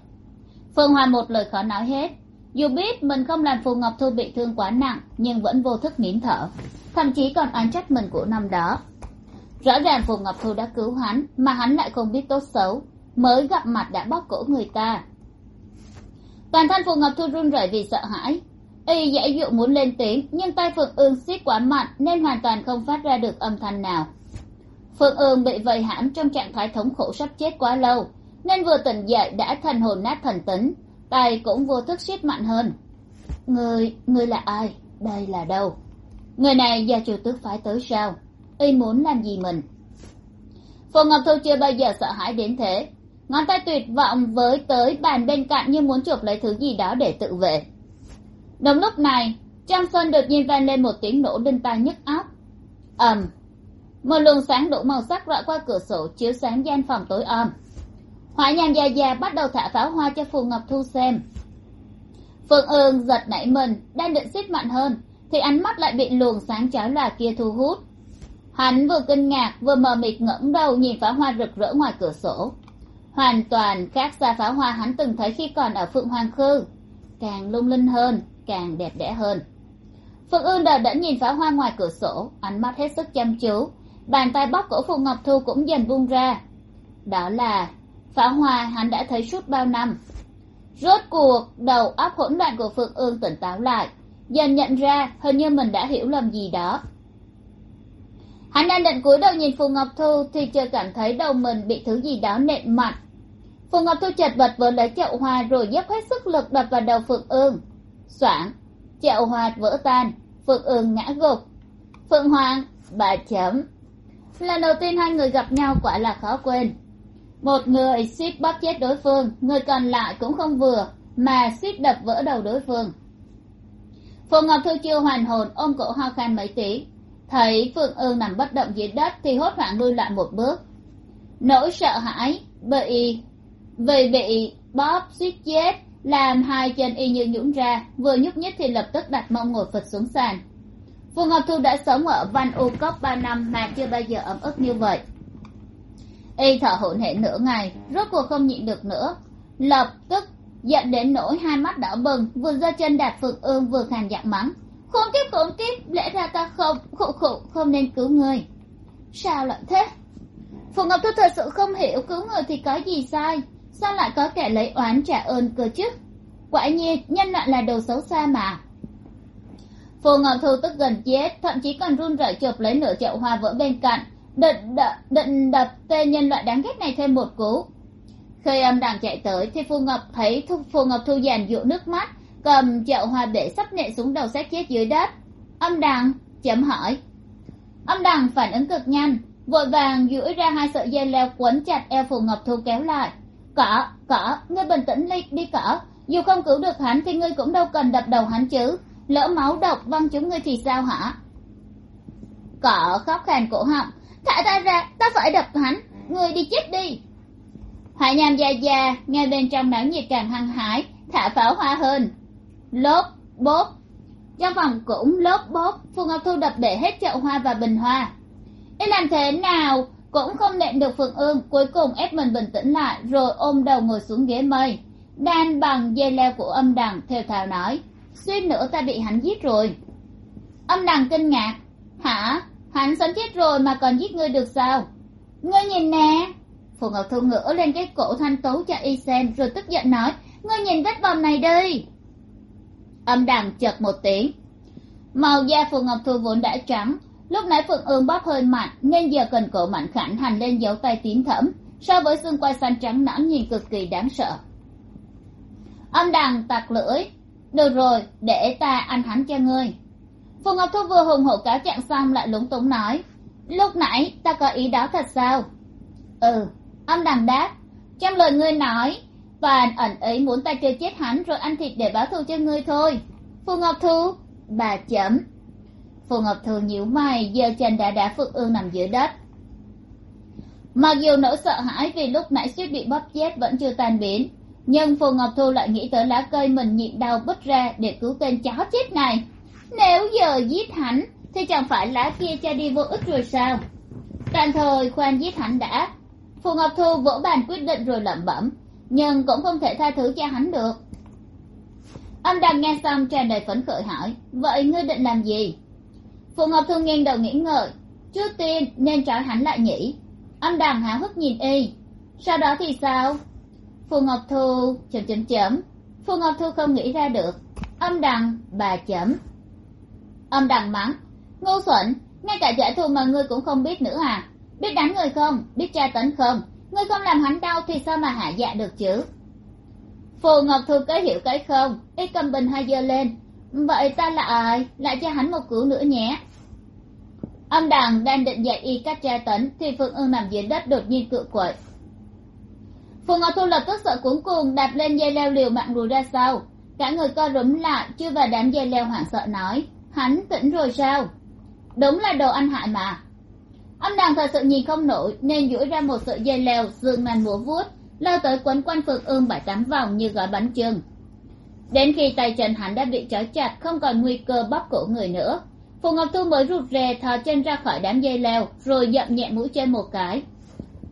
Phượng hoàng một lời khó nói hết dù biết mình không làm phù ngọc thu bị thương quá nặng, nhưng vẫn vô thức nín thở. Thậm chí còn oán trách mình của năm đó. Rõ ràng phù ngọc thu đã cứu hắn, mà hắn lại không biết tốt xấu, mới gặp mặt đã bóp cổ người ta. Toàn thân phù ngọc thu run rẩy vì sợ hãi. Y dãy dụ muốn lên tiếng, nhưng tay phượng ương siết quá mạnh nên hoàn toàn không phát ra được âm thanh nào. Phượng ương bị vây hãm trong trạng thái thống khổ sắp chết quá lâu, nên vừa tỉnh dậy đã thần hồn nát thần tính tay cũng vô thức siết mạnh hơn. Người người là ai? Đây là đâu? Người này do chủ tước phái tới sao? Y muốn làm gì mình? Phù ngọc thu chưa bao giờ sợ hãi đến thế. Ngón tay tuyệt vọng với tới bàn bên cạnh như muốn chụp lấy thứ gì đó để tự vệ. Đúng lúc này, trong sân đột nhiên vang lên một tiếng nổ đinh tai nhức óc. Ầm. Một luồng sáng đủ màu sắc rọi qua cửa sổ, chiếu sáng gian phòng tối om hỏa nhàn già già bắt đầu thả pháo hoa cho phù ngọc thu xem. Phượng ương giật nảy mình, đang định xít mạnh hơn, thì ánh mắt lại bị luồng sáng chói lòa kia thu hút. Hắn vừa kinh ngạc, vừa mờ mịt ngẩng đầu nhìn pháo hoa rực rỡ ngoài cửa sổ. Hoàn toàn khác xa pháo hoa hắn từng thấy khi còn ở phượng hoàng khư càng lung linh hơn, càng đẹp đẽ hơn. Phượng ương đờ đẫn nhìn pháo hoa ngoài cửa sổ, ánh mắt hết sức chăm chú. Bàn tay bóp cổ phù ngọc thu cũng dần buông ra. Đó là pháo hoa, hắn đã thấy suốt bao năm. Rốt cuộc, đầu óc hỗn loạn của phượng ương tỉnh táo lại, dần nhận ra hình như mình đã hiểu lầm gì đó. Hắn đang định cúi đầu nhìn phù ngọc thu thì chợt cảm thấy đầu mình bị thứ gì đó nện mặt. Phù ngọc thu chật vật vỡ lấy chậu hoa rồi dốc hết sức lực đập vào đầu phượng ương. Xoảng chậu hoa vỡ tan, phượng ương ngã gục. Phượng hoàng, bà chấm. Lần đầu tiên hai người gặp nhau quả là khó quên một người suýt bóp chết đối phương, người còn lại cũng không vừa, mà suýt đập vỡ đầu đối phương. Phù ngọc thu chưa hoàn hồn ôm cổ ho khan mấy tiếng. Thấy phượng ương nằm bất động dưới đất thì hốt hoảng lui lại một bước. Nỗi sợ hãi, bị, vì bị bóp, suýt chết, làm hai chân y như nhũn ra, vừa nhúc nhích thì lập tức đặt mông ngồi phịch xuống sàn. Phù ngọc thu đã sống ở văn u cốc ba năm mà chưa bao giờ ấm ức như vậy y thở hổn hển nửa ngày, rốt cuộc không nhịn được nữa. Lập tức giận đến nỗi hai mắt đỏ bừng vừa giơ chân đạp phượng ương vừa khàn giọng mắng. Khốn kiếp khốn kiếp, lẽ ra ta không, khụ khụ, không nên cứu người. Sao lại thế? Phù ngọc thu thật sự không hiểu cứu người thì có gì sai. Sao lại có kẻ lấy oán trả ơn cơ chứ? Quả nhiên, nhân loại là đồ xấu xa mà. Phù ngọc thu tức gần chết, thậm chí còn run rẩy chụp lấy nửa chậu hoa vỡ bên cạnh định đập, định đập tên nhân loại đáng ghét này thêm một cú. Khi âm đằng chạy tới thì phù ngọc thấy phù ngọc thu giàn dụ nước mắt cầm chậu hoa bể sắp nện xuống đầu xác chết dưới đất. Âm đằng chấm hỏi. Âm đằng phản ứng cực nhanh vội vàng duỗi ra hai sợi dây leo quấn chặt eo phù ngọc thu kéo lại. Cỏ cỏ ngươi bình tĩnh đi, đi cỏ. Dù không cứu được hắn thì ngươi cũng đâu cần đập đầu hắn chứ. Lỡ máu độc văng chúng ngươi thì sao hả? Cỏ khóc khàn cổ họng thả ta ra ta phải đập hắn. Người đi chết đi. Hải nham già già nghe bên trong náo nhiệt càng hăng hái, thả pháo hoa hơn. Lốp, bốp. Trong phòng cũng lốp, bốp. Phù ngọc thu đập bể hết chậu hoa và bình hoa. Để làm thế nào cũng không nện được phượng ương. Cuối cùng ép mình bình tĩnh lại, rồi ôm đầu ngồi xuống ghế mây. Đan bằng dây leo của âm đằng, theo thào nói, suýt nữa ta bị hắn giết rồi. Âm đằng kinh ngạc, hả? Hắn sống chết rồi mà còn giết ngươi được sao? Ngươi nhìn nè. Phù ngọc thu ngửa lên cái cổ thanh tú cho y xem rồi tức giận nói, ngươi nhìn vết bầm này đi. Âm đằng chật một tiếng. Màu da phù ngọc thu vốn đã trắng. Lúc nãy phượng ương bóp hơi mạnh, nên giờ cần cổ mạnh khảnh hành lên dấu tay tím thẫm. So với xương quai xanh trắng nõn nhìn cực kỳ đáng sợ. Âm đằng tặc lưỡi. Được rồi, để ta ăn hắn cho ngươi phù ngọc thu vừa hùng hổ cáo trạng xong lại lúng túng nói, lúc nãy ta có ý đó thật sao? Ừ ông đằng đáp, trong lời ngươi nói, toàn ẩn ấy muốn ta chơi chết hắn rồi ăn thịt để báo thù cho ngươi thôi. Phù ngọc thu, bà chấm. Phù ngọc thu nhíu mày, giơ chân đã đá phượng ương nằm dưới đất. Mặc dù nỗi sợ hãi vì lúc nãy suýt bị bóp chết vẫn chưa tan biến, nhưng phù ngọc thu lại nghĩ tới lá cây mình nhịn đau bứt ra để cứu tên chó chết này. Nếu giờ giết hắn thì chẳng phải lá kia cho đi vô ích rồi sao? Tạm thời khoan giết hắn đã. Phù ngọc thu vỗ bàn quyết định rồi lẩm bẩm, nhưng cũng không thể tha thứ cho hắn được. Âm đằng nghe xong tràn đầy phấn khởi hỏi, vậy ngươi định làm gì? Phù ngọc thu nghiêng đầu nghĩ ngợi, trước tiên nên trói hắn lại nhỉ? Âm đằng háo hức nhìn y, sau đó thì sao? Phù ngọc thu chấm chấm chấm phù ngọc thu không nghĩ ra được. Âm đằng bà chấm âm đằng mắng. Ngu xuẩn, ngay cả trả thù mà ngươi cũng không biết nữa à. Biết đánh người không, biết tra tấn không. Ngươi không làm hắn đau thì sao mà hạ dạ được chứ? Phù ngọc thu cái hiểu cái không? Y cầm bình hai giơ lên? Vậy ta lại lại cho hắn một cửu nữa nhé. Âm đằng đang định dạy y cách tra tấn thì phượng ương nằm dưới đất đột nhiên cự quậy. Phù ngọc thu lập tức sợ cuốn cuồng đạp lên dây leo liều mạng lùi ra sau. Cả người co rúm lại, chưa vào đám dây leo hoảng sợ nói hắn tỉnh rồi sao? Đúng là đồ ăn hại mà. Âm đằng thật sự nhìn không nổi, nên duỗi ra một sợi dây leo dương nành múa vuốt, lao tới quấn quanh phượng ương bảy tám vòng như gói bánh chưng. Đến khi tay chân hắn đã bị trói chặt, không còn nguy cơ bóp cổ người nữa phù ngọc thu mới rụt rè thò chân ra khỏi đám dây leo, rồi dậm nhẹ mũi chân một cái.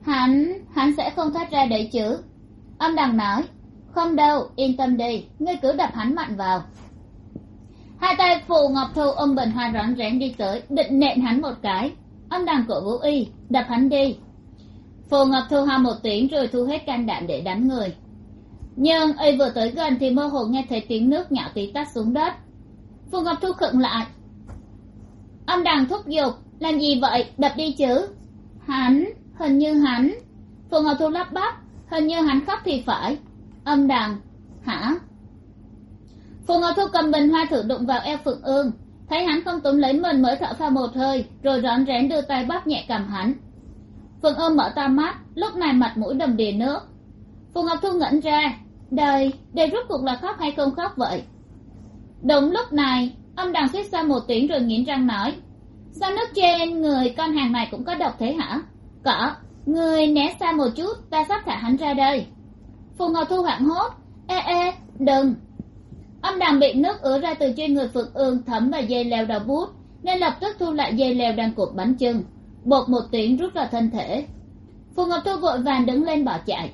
Hắn hắn sẽ không thoát ra đấy chứ? Âm đằng nói, không đâu, yên tâm đi, ngươi cứ đập hắn mạnh vào hai tay phù ngọc thu ôm bình hoa rón rén đi tới, định nện hắn một cái. Âm đằng cổ vũ y, đập hắn đi. Phù ngọc thu ho một tiếng rồi thu hết can đảm để đánh người. Nhưng y vừa tới gần thì mơ hồ nghe thấy tiếng nước nhỏ tí tách xuống đất. Phù ngọc thu khựng lại. Âm đằng thúc giục, làm gì vậy? Đập đi chứ. Hắn, hình như hắn. Phù ngọc thu lắp bắp, hình như hắn khóc thì phải. Âm đằng hả? Phù ngọc thu cầm bình hoa thử đụng vào eo phượng ương. Thấy hắn không túm lấy mình mới thở phao một hơi, rồi rón rén đưa tay bóp nhẹ cầm hắn. Phượng ương mở to mắt, lúc này mặt mũi đầm đìa nước. Phù ngọc thu ngẩn ra. Đời đời rút cuộc là khóc hay không khóc vậy? Đúng lúc này, ông đằng xích xa một tiếng rồi nghiến răng nói. Sao nước trên người con hàng này cũng có độc thế hả? Cỏ, người né xa một chút, ta sắp thả hắn ra đây. Phù ngọc thu hoảng hốt. Ê ê, đừng âm đàm bị nước ứa ra từ trên người phượng ương thấm vào dây leo đầu bút nên lập tức thu lại dây leo đang cột bánh chưng, bột một tiếng rút vào thân thể. Phù ngọc thu vội vàng đứng lên bỏ chạy.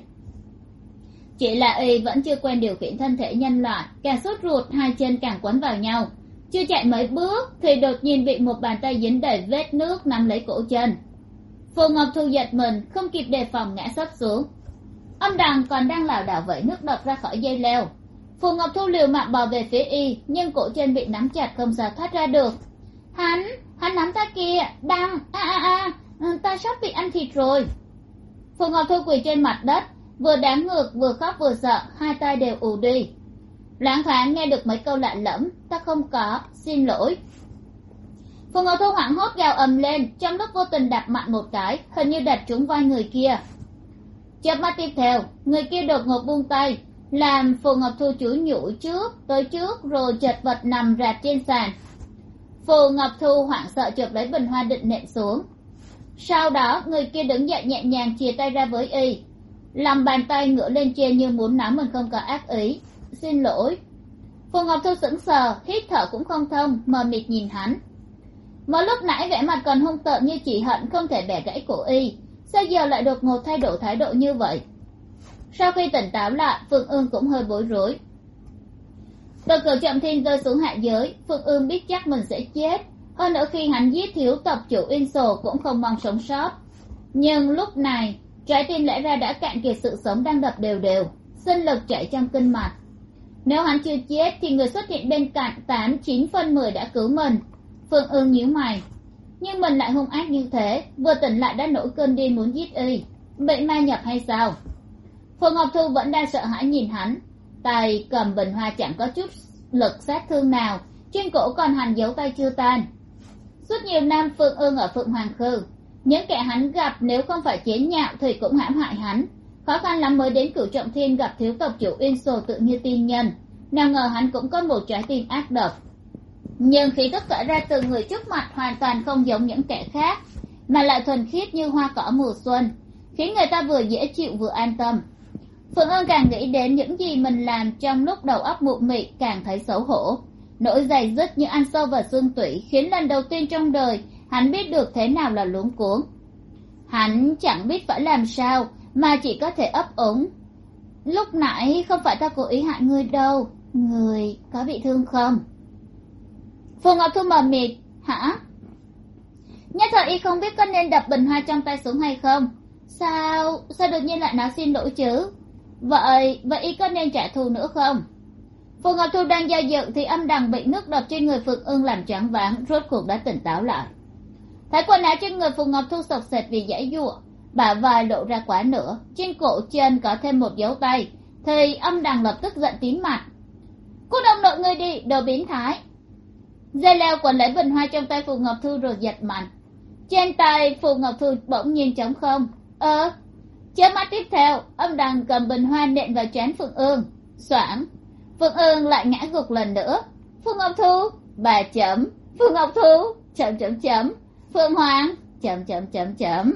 Chỉ là y vẫn chưa quen điều khiển thân thể nhân loại càng sốt ruột hai chân càng quấn vào nhau. Chưa chạy mấy bước thì đột nhiên bị một bàn tay dính đầy vết nước nắm lấy cổ chân. Phù ngọc thu giật mình, không kịp đề phòng ngã sấp xuống. Âm đằng còn đang lảo đảo vẩy nước đập ra khỏi dây leo phù ngọc thu liều mạng bò về phía y nhưng cổ chân bị nắm chặt không sao thoát ra được. Hắn hắn nắm ta kìa đăng, a a a ừ, ta sắp bị ăn thịt rồi. Phù ngọc thu quỳ trên mặt đất vừa đáng ngược vừa khóc vừa sợ hai tay đều ù đi. Loáng thoáng nghe được mấy câu lạ lẫm ta không có xin lỗi. Phù ngọc thu hoảng hốt gào ầm lên trong lúc vô tình đạp mạnh một cái hình như đạp trúng vai người kia. Chớp mắt tiếp theo người kia đột ngột buông tay làm phù ngọc thu chủ nhũ trước, tới trước, rồi chật vật nằm rạp trên sàn. Phù ngọc thu hoảng sợ chụp lấy bình hoa định nện xuống. Sau đó, người kia đứng dậy nhẹ nhàng chia tay ra với y. Lòng bàn tay ngửa lên trên như muốn nói mình không có ác ý. Xin lỗi. Phù ngọc thu sững sờ, hít thở cũng không thông, mờ mịt nhìn hắn. Mà lúc nãy vẻ mặt còn hung tợn như chỉ hận không thể bẻ gãy cổ y. Sao giờ lại đột ngột thay đổi thái độ như vậy? Sau khi tỉnh táo lại, phương ương cũng hơi bối rối. Từ cờ trọng thiên rơi xuống hạ giới, phương ương biết chắc mình sẽ chết. Hơn nữa khi hắn giết thiếu tộc chủ yên sổ cũng không mong sống sót. Nhưng lúc này, trái tim lẽ ra đã cạn kiệt sự sống đang đập đều đều, sinh lực chảy trong kinh mạch. Nếu hắn chưa chết thì người xuất hiện bên cạnh tám, chín phân mười đã cứu mình. Phương ương nhíu mày. Nhưng mình lại hung ác như thế, vừa tỉnh lại đã nổi cơn điên muốn giết y. Bị ma nhập hay sao? Phương ngọc thu vẫn đang sợ hãi nhìn hắn. Tay cầm bình hoa chẳng có chút lực sát thương nào, trên cổ còn hành dấu tay chưa tan. Suốt nhiều năm phương ương ở phượng hoàng khư, những kẻ hắn gặp nếu không phải chế nhạo thì cũng hãm hại hắn. Khó khăn lắm mới đến cửu trọng thiên gặp thiếu tộc chủ uyên sồ tự như tin nhân, nào ngờ hắn cũng có một trái tim ác độc. Nhưng khí tức tỏa ra từ người trước mặt hoàn toàn không giống những kẻ khác, mà lại thuần khiết như hoa cỏ mùa xuân, khiến người ta vừa dễ chịu vừa an tâm phượng ương càng nghĩ đến những gì mình làm trong lúc đầu óc mụ mị càng thấy xấu hổ. Nỗi dày dứt như ăn sâu vào xương tủy khiến lần đầu tiên trong đời hắn biết được thế nào là luống cuống. Hắn chẳng biết phải làm sao mà chỉ có thể ấp ống. Lúc nãy không phải ta cố ý hại ngươi đâu, người có bị thương không? Phù ngọc thu mờ mịt, hả? Nhất thời y không biết có nên đập bình hoa trong tay xuống hay không. Sao sao đột nhiên lại nói xin lỗi chứ? Vậy vậy y có nên trả thù nữa không? Phù ngọc thu đang do dự thì âm đằng bị nước đập trên người phượng ương làm choáng váng, rốt cuộc đã tỉnh táo lại. Thấy quần áo trên người phù ngọc thu sộc sệt vì dãy giụa, bả vai lộ ra quá nữa trên cổ chân có thêm một dấu tay, thì âm đằng lập tức giận tím mặt. Cô đồng đội người đi, đồ biến thái. Dây leo quần lấy bình hoa trong tay phù ngọc thu rồi giật mạnh. Trên tay phù ngọc thu bỗng nhiên trống không. Ơ chớp mắt tiếp theo âm đằng cầm bình hoa nện vào trán phượng ương. Xoảng phượng ương lại ngã gục lần nữa. Phương ngọc thu, bà chấm. Phương ngọc thu, chấm chấm chấm. Phượng hoàng, chấm chấm chấm chấm.